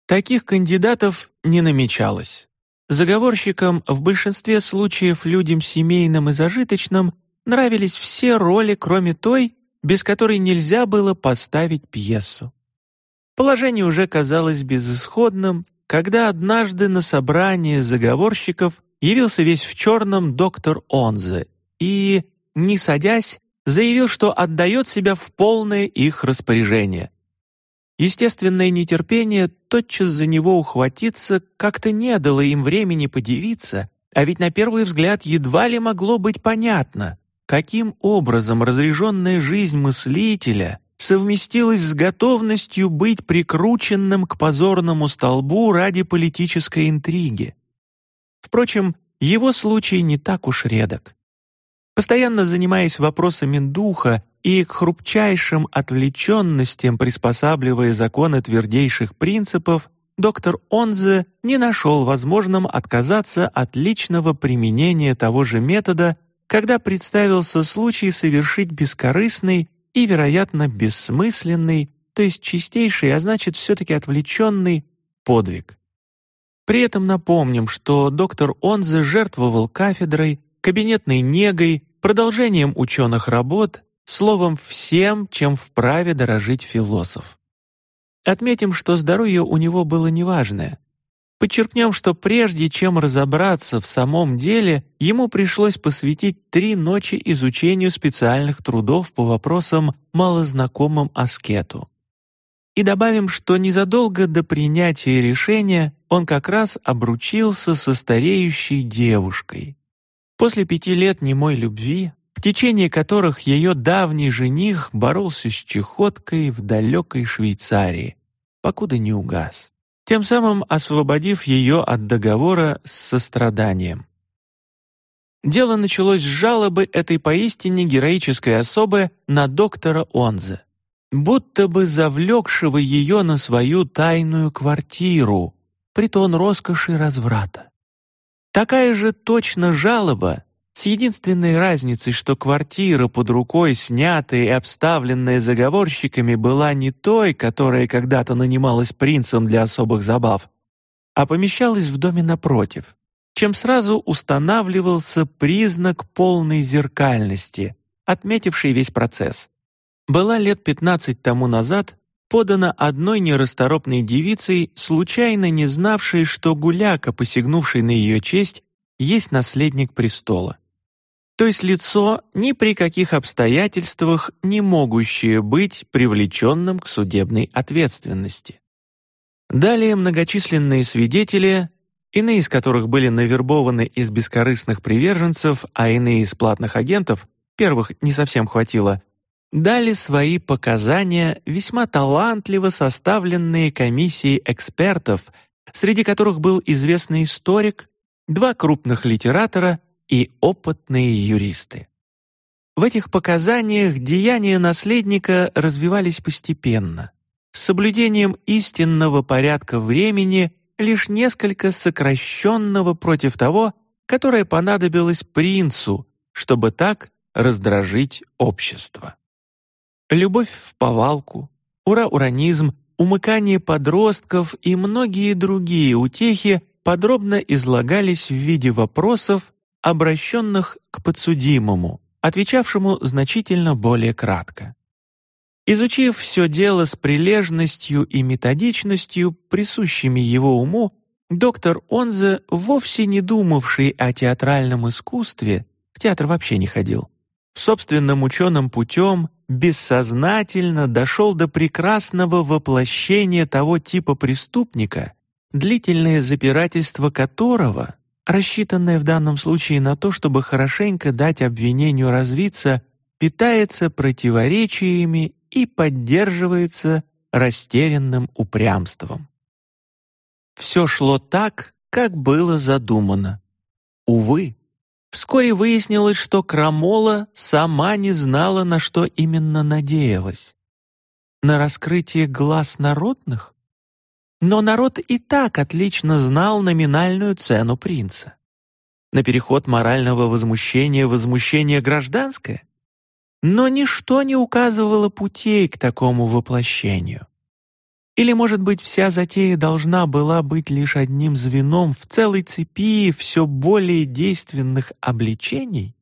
S1: Таких кандидатов не намечалось. Заговорщикам в большинстве случаев людям семейным и зажиточным нравились все роли, кроме той, без которой нельзя было поставить пьесу. Положение уже казалось безысходным, когда однажды на собрание заговорщиков явился весь в черном доктор Онзе и, не садясь, заявил, что отдает себя в полное их распоряжение. Естественное нетерпение тотчас за него ухватиться как-то не дало им времени подивиться, а ведь на первый взгляд едва ли могло быть понятно, каким образом разреженная жизнь мыслителя совместилась с готовностью быть прикрученным к позорному столбу ради политической интриги. Впрочем, его случай не так уж редок. Постоянно занимаясь вопросами духа и к хрупчайшим отвлеченностям приспосабливая законы твердейших принципов, доктор Онзе не нашел возможным отказаться от личного применения того же метода, когда представился случай совершить бескорыстный и, вероятно, бессмысленный, то есть чистейший, а значит, все-таки отвлеченный подвиг. При этом напомним, что доктор Онзе жертвовал кафедрой, кабинетной негой, продолжением ученых работ, словом, всем, чем вправе дорожить философ. Отметим, что здоровье у него было неважное. Подчеркнем, что прежде чем разобраться в самом деле, ему пришлось посвятить три ночи изучению специальных трудов по вопросам, малознакомым аскету. И добавим, что незадолго до принятия решения он как раз обручился со стареющей девушкой. После пяти лет немой любви, в течение которых ее давний жених боролся с чехоткой в далекой Швейцарии, покуда не угас тем самым освободив ее от договора с состраданием. Дело началось с жалобы этой поистине героической особы на доктора Онзе, будто бы завлекшего ее на свою тайную квартиру, притон роскоши разврата. Такая же точно жалоба с единственной разницей, что квартира под рукой, снятая и обставленная заговорщиками, была не той, которая когда-то нанималась принцем для особых забав, а помещалась в доме напротив, чем сразу устанавливался признак полной зеркальности, отметивший весь процесс. Была лет пятнадцать тому назад подана одной нерасторопной девицей, случайно не знавшей, что гуляка, посягнувший на ее честь, есть наследник престола то есть лицо, ни при каких обстоятельствах не могущее быть привлеченным к судебной ответственности. Далее многочисленные свидетели, иные из которых были навербованы из бескорыстных приверженцев, а иные из платных агентов, первых не совсем хватило, дали свои показания, весьма талантливо составленные комиссией экспертов, среди которых был известный историк, два крупных литератора и опытные юристы. В этих показаниях деяния наследника развивались постепенно, с соблюдением истинного порядка времени, лишь несколько сокращенного против того, которое понадобилось принцу, чтобы так раздражить общество. Любовь в повалку, ура-уранизм, умыкание подростков и многие другие утехи подробно излагались в виде вопросов обращенных к подсудимому, отвечавшему значительно более кратко. Изучив все дело с прилежностью и методичностью, присущими его уму, доктор Онзе, вовсе не думавший о театральном искусстве, в театр вообще не ходил, собственным ученым путем бессознательно дошел до прекрасного воплощения того типа преступника, длительное запирательство которого рассчитанное в данном случае на то, чтобы хорошенько дать обвинению развиться, питается противоречиями и поддерживается растерянным упрямством. Все шло так, как было задумано. Увы, вскоре выяснилось, что Крамола сама не знала, на что именно надеялась. На раскрытие глаз народных? Но народ и так отлично знал номинальную цену принца. На переход морального возмущения в возмущение гражданское? Но ничто не указывало путей к такому воплощению. Или, может быть, вся затея должна была быть лишь одним звеном в целой цепи все более действенных обличений?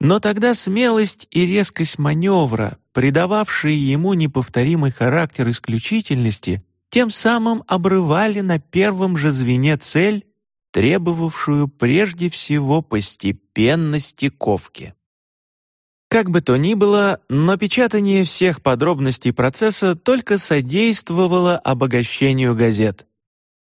S1: Но тогда смелость и резкость маневра, придававшие ему неповторимый характер исключительности, тем самым обрывали на первом же звене цель, требовавшую прежде всего постепенности ковки. Как бы то ни было, но печатание всех подробностей процесса только содействовало обогащению газет.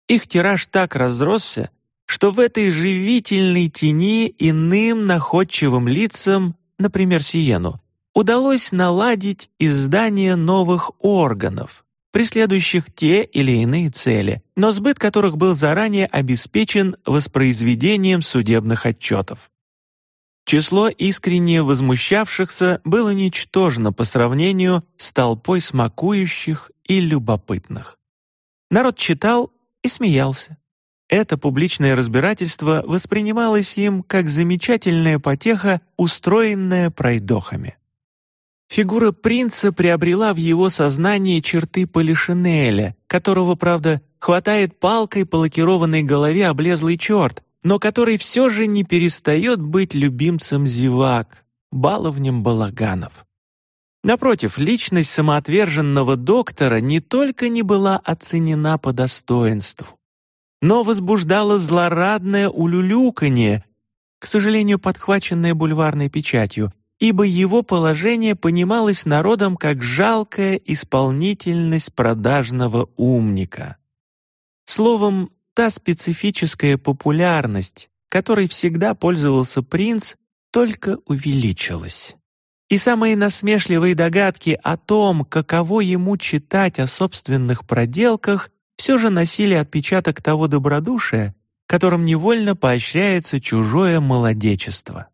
S1: Их тираж так разросся, что в этой живительной тени иным находчивым лицам, например, Сиену, удалось наладить издание новых органов, преследующих те или иные цели, но сбыт которых был заранее обеспечен воспроизведением судебных отчетов. Число искренне возмущавшихся было ничтожно по сравнению с толпой смакующих и любопытных. Народ читал и смеялся. Это публичное разбирательство воспринималось им как замечательная потеха, устроенная пройдохами. Фигура принца приобрела в его сознании черты Полишинеля, которого, правда, хватает палкой по лакированной голове облезлый черт, но который все же не перестает быть любимцем зевак, баловнем балаганов. Напротив, личность самоотверженного доктора не только не была оценена по достоинству, но возбуждало злорадное улюлюканье, к сожалению, подхваченное бульварной печатью, ибо его положение понималось народом как жалкая исполнительность продажного умника. Словом, та специфическая популярность, которой всегда пользовался принц, только увеличилась. И самые насмешливые догадки о том, каково ему читать о собственных проделках, все же носили отпечаток того добродушия, которым невольно поощряется чужое молодечество.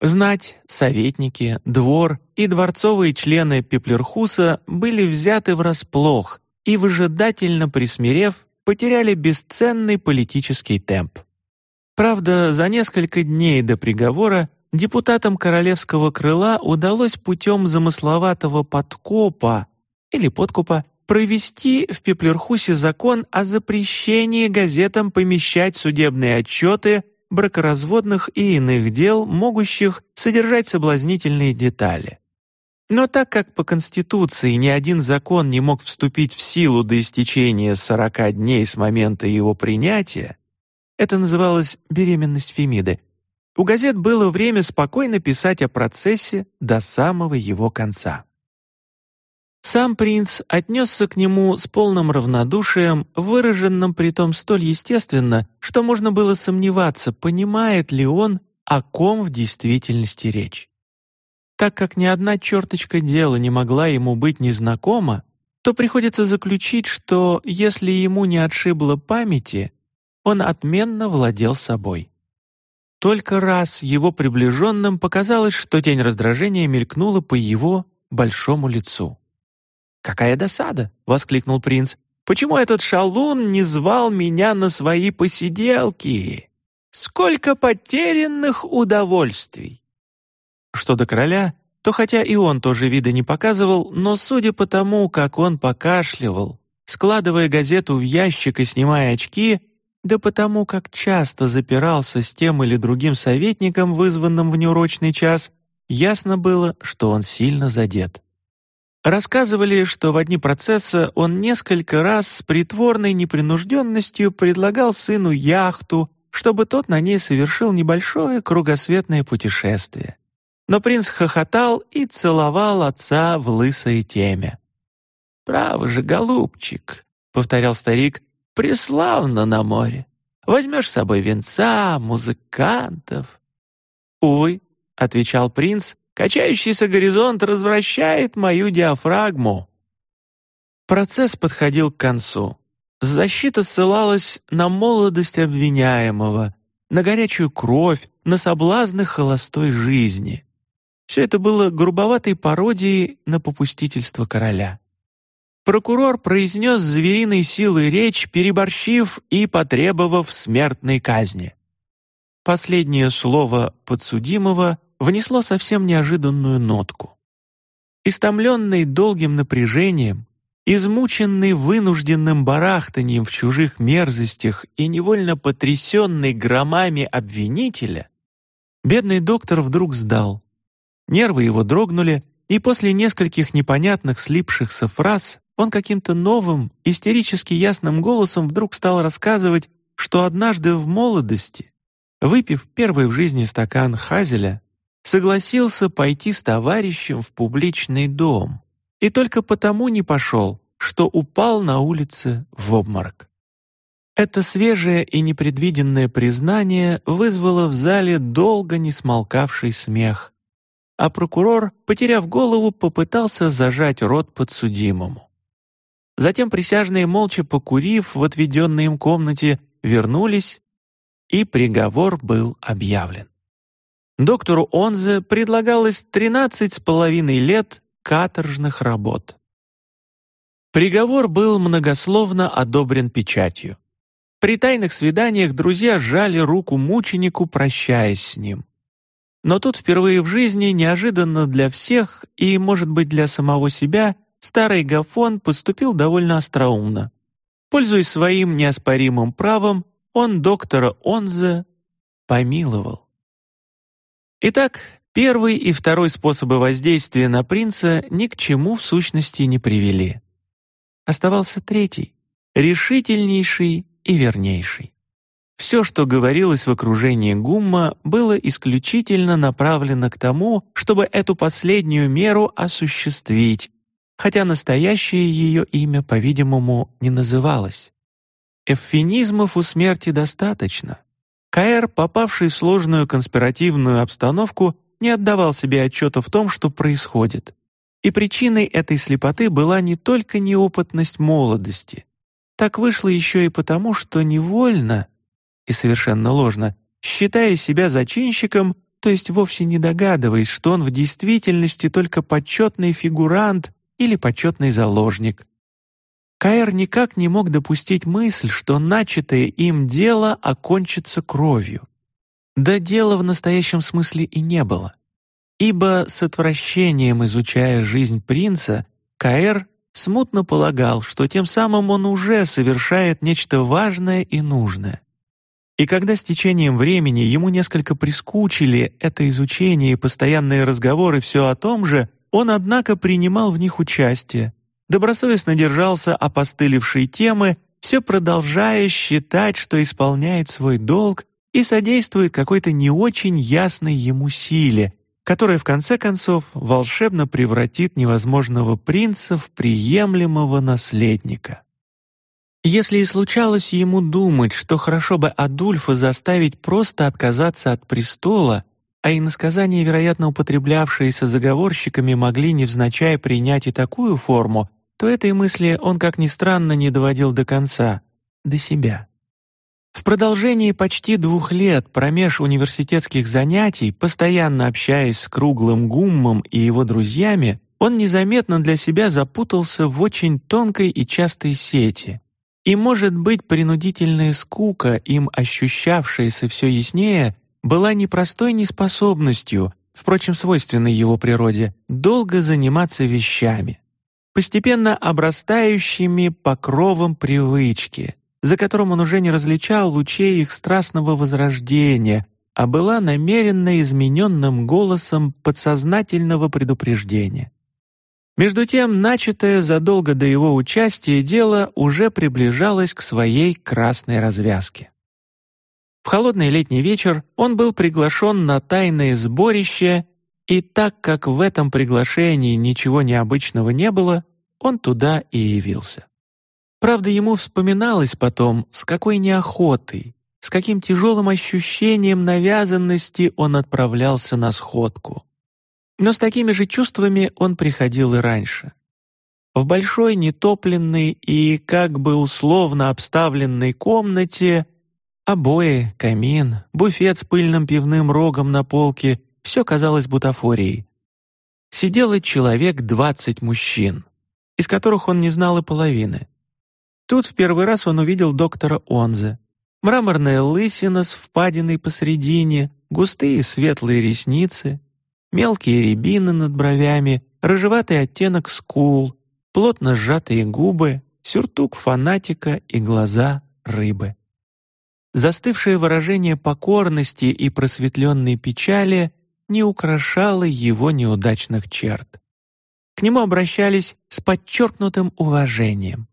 S1: Знать, советники, двор и дворцовые члены Пеплерхуса были взяты врасплох и, выжидательно присмирев, потеряли бесценный политический темп. Правда, за несколько дней до приговора депутатам королевского крыла удалось путем замысловатого подкопа или подкупа провести в Пеплерхусе закон о запрещении газетам помещать судебные отчеты бракоразводных и иных дел, могущих содержать соблазнительные детали. Но так как по Конституции ни один закон не мог вступить в силу до истечения 40 дней с момента его принятия, это называлось «беременность Фемиды», у газет было время спокойно писать о процессе до самого его конца. Сам принц отнесся к нему с полным равнодушием, выраженным притом столь естественно, что можно было сомневаться, понимает ли он, о ком в действительности речь. Так как ни одна черточка дела не могла ему быть незнакома, то приходится заключить, что если ему не отшибло памяти, он отменно владел собой. Только раз его приближенным показалось, что тень раздражения мелькнула по его большому лицу. «Какая досада!» — воскликнул принц. «Почему этот шалун не звал меня на свои посиделки? Сколько потерянных удовольствий!» Что до короля, то хотя и он тоже вида не показывал, но судя по тому, как он покашливал, складывая газету в ящик и снимая очки, да потому как часто запирался с тем или другим советником, вызванным в неурочный час, ясно было, что он сильно задет. Рассказывали, что в дни процесса он несколько раз с притворной непринужденностью предлагал сыну яхту, чтобы тот на ней совершил небольшое кругосветное путешествие. Но принц хохотал и целовал отца в лысое темя. «Право же, голубчик», — повторял старик, — «преславно на море. Возьмешь с собой венца, музыкантов». «Увы», — отвечал принц, Качающийся горизонт развращает мою диафрагму. Процесс подходил к концу. Защита ссылалась на молодость обвиняемого, на горячую кровь, на соблазны холостой жизни. Все это было грубоватой пародией на попустительство короля. Прокурор произнес звериной силой речь, переборщив и потребовав смертной казни. Последнее слово подсудимого внесло совсем неожиданную нотку. Истомленный долгим напряжением, измученный вынужденным барахтанием в чужих мерзостях и невольно потрясенный громами обвинителя, бедный доктор вдруг сдал. Нервы его дрогнули, и после нескольких непонятных слипшихся фраз он каким-то новым, истерически ясным голосом вдруг стал рассказывать, что однажды в молодости, выпив первый в жизни стакан хазеля, согласился пойти с товарищем в публичный дом и только потому не пошел, что упал на улице в обморок. Это свежее и непредвиденное признание вызвало в зале долго не смолкавший смех, а прокурор, потеряв голову, попытался зажать рот подсудимому. Затем присяжные, молча покурив в отведенной им комнате, вернулись, и приговор был объявлен доктору Онзе предлагалось 13 с половиной лет каторжных работ. Приговор был многословно одобрен печатью. При тайных свиданиях друзья сжали руку мученику, прощаясь с ним. Но тут впервые в жизни, неожиданно для всех и, может быть, для самого себя, старый Гафон поступил довольно остроумно. Пользуясь своим неоспоримым правом, он доктора Онзе помиловал. Итак, первый и второй способы воздействия на принца ни к чему в сущности не привели. Оставался третий, решительнейший и вернейший. Все, что говорилось в окружении Гумма, было исключительно направлено к тому, чтобы эту последнюю меру осуществить, хотя настоящее ее имя, по-видимому, не называлось. Эвфемизмов у смерти достаточно. Каэр, попавший в сложную конспиративную обстановку, не отдавал себе отчета в том, что происходит. И причиной этой слепоты была не только неопытность молодости. Так вышло еще и потому, что невольно и совершенно ложно, считая себя зачинщиком, то есть вовсе не догадываясь, что он в действительности только почетный фигурант или почетный заложник. Каэр никак не мог допустить мысль, что начатое им дело окончится кровью. Да дела в настоящем смысле и не было. Ибо с отвращением изучая жизнь принца, Каэр смутно полагал, что тем самым он уже совершает нечто важное и нужное. И когда с течением времени ему несколько прискучили это изучение и постоянные разговоры все о том же, он, однако, принимал в них участие, добросовестно держался опостылевшей темы, все продолжая считать, что исполняет свой долг и содействует какой-то не очень ясной ему силе, которая в конце концов волшебно превратит невозможного принца в приемлемого наследника. Если и случалось ему думать, что хорошо бы Адульфа заставить просто отказаться от престола, а иносказания, вероятно, употреблявшиеся заговорщиками, могли невзначай принять и такую форму, то этой мысли он, как ни странно, не доводил до конца, до себя. В продолжении почти двух лет промеж университетских занятий, постоянно общаясь с круглым гуммом и его друзьями, он незаметно для себя запутался в очень тонкой и частой сети. И, может быть, принудительная скука, им ощущавшаяся все яснее, была непростой неспособностью, впрочем, свойственной его природе, долго заниматься вещами, постепенно обрастающими покровом привычки, за которым он уже не различал лучей их страстного возрождения, а была намеренно измененным голосом подсознательного предупреждения. Между тем, начатое задолго до его участия дело уже приближалось к своей красной развязке. В холодный летний вечер он был приглашен на тайное сборище, и так как в этом приглашении ничего необычного не было, он туда и явился. Правда, ему вспоминалось потом, с какой неохотой, с каким тяжелым ощущением навязанности он отправлялся на сходку. Но с такими же чувствами он приходил и раньше. В большой нетопленной и как бы условно обставленной комнате обои, камин, буфет с пыльным пивным рогом на полке — все казалось бутафорией. Сидело человек двадцать мужчин, из которых он не знал и половины. Тут в первый раз он увидел доктора Онзе. Мраморная лысина с впадиной посредине, густые светлые ресницы — мелкие рябины над бровями, рыжеватый оттенок скул, плотно сжатые губы, сюртук фанатика и глаза рыбы. Застывшее выражение покорности и просветленной печали не украшало его неудачных черт. К нему обращались с подчеркнутым уважением.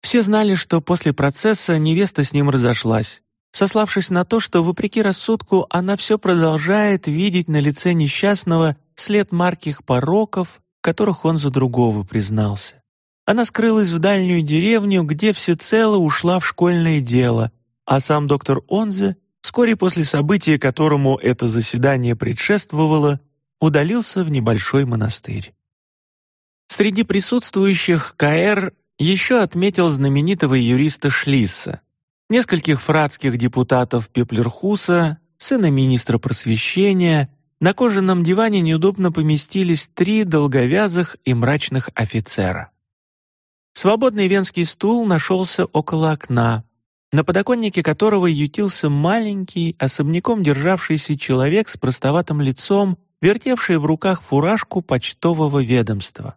S1: Все знали, что после процесса невеста с ним разошлась, сославшись на то, что, вопреки рассудку, она все продолжает видеть на лице несчастного след марких пороков, которых он за другого признался. Она скрылась в дальнюю деревню, где всецело ушла в школьное дело, а сам доктор Онзе, вскоре после события, которому это заседание предшествовало, удалился в небольшой монастырь. Среди присутствующих К.Р. еще отметил знаменитого юриста Шлисса, нескольких фратских депутатов Пеплерхуса, сына министра просвещения, на кожаном диване неудобно поместились три долговязых и мрачных офицера. Свободный венский стул нашелся около окна, на подоконнике которого ютился маленький, особняком державшийся человек с простоватым лицом, вертевший в руках фуражку почтового ведомства.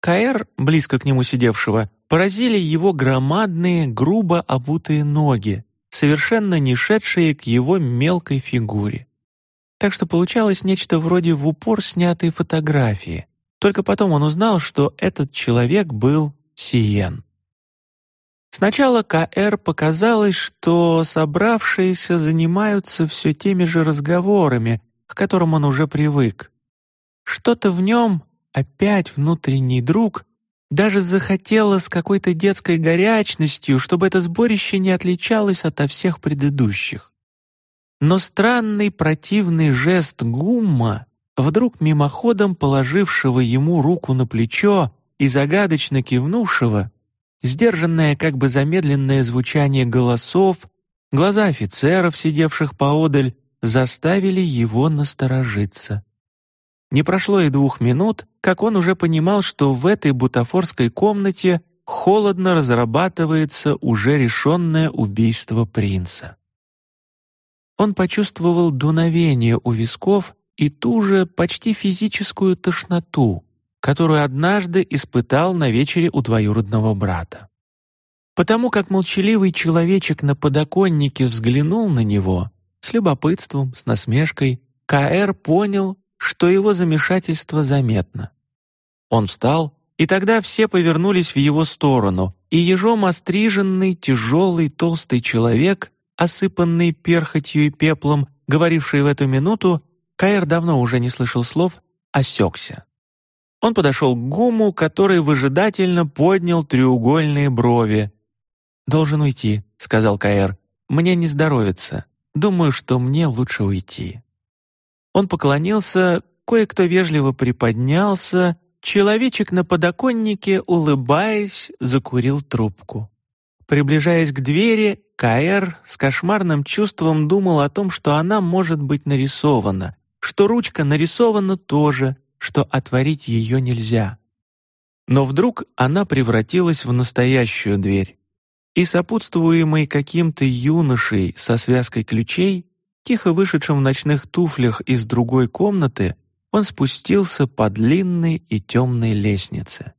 S1: Каэр, близко к нему сидевшего, поразили его громадные, грубо обутые ноги, совершенно не шедшие к его мелкой фигуре. Так что получалось нечто вроде в упор снятой фотографии. Только потом он узнал, что этот человек был Сиен. Сначала К.Р. показалось, что собравшиеся занимаются все теми же разговорами, к которым он уже привык. Что-то в нем, опять внутренний друг, даже захотело с какой-то детской горячностью, чтобы это сборище не отличалось ото всех предыдущих. Но странный противный жест гумма, вдруг мимоходом положившего ему руку на плечо и загадочно кивнувшего, сдержанное как бы замедленное звучание голосов, глаза офицеров, сидевших поодаль, заставили его насторожиться. Не прошло и двух минут, как он уже понимал, что в этой бутафорской комнате холодно разрабатывается уже решенное убийство принца. Он почувствовал дуновение у висков и ту же почти физическую тошноту, которую однажды испытал на вечере у двоюродного брата. Потому как молчаливый человечек на подоконнике взглянул на него с любопытством, с насмешкой, К.Р. понял, что его замешательство заметно. Он встал, и тогда все повернулись в его сторону, и ежом остриженный, тяжелый, толстый человек, осыпанный перхотью и пеплом, говоривший в эту минуту, Каэр давно уже не слышал слов, осекся. Он подошел к Гуму, который выжидательно поднял треугольные брови. «Должен уйти», — сказал Каэр. «Мне не здоровится. Думаю, что мне лучше уйти». Он поклонился, кое-кто вежливо приподнялся, человечек на подоконнике, улыбаясь, закурил трубку. Приближаясь к двери, Каэр с кошмарным чувством думал о том, что она может быть нарисована, что ручка нарисована тоже, что отворить ее нельзя. Но вдруг она превратилась в настоящую дверь, и сопутствуемый каким-то юношей со связкой ключей, тихо вышедшим в ночных туфлях из другой комнаты, он спустился по длинной и темной лестнице.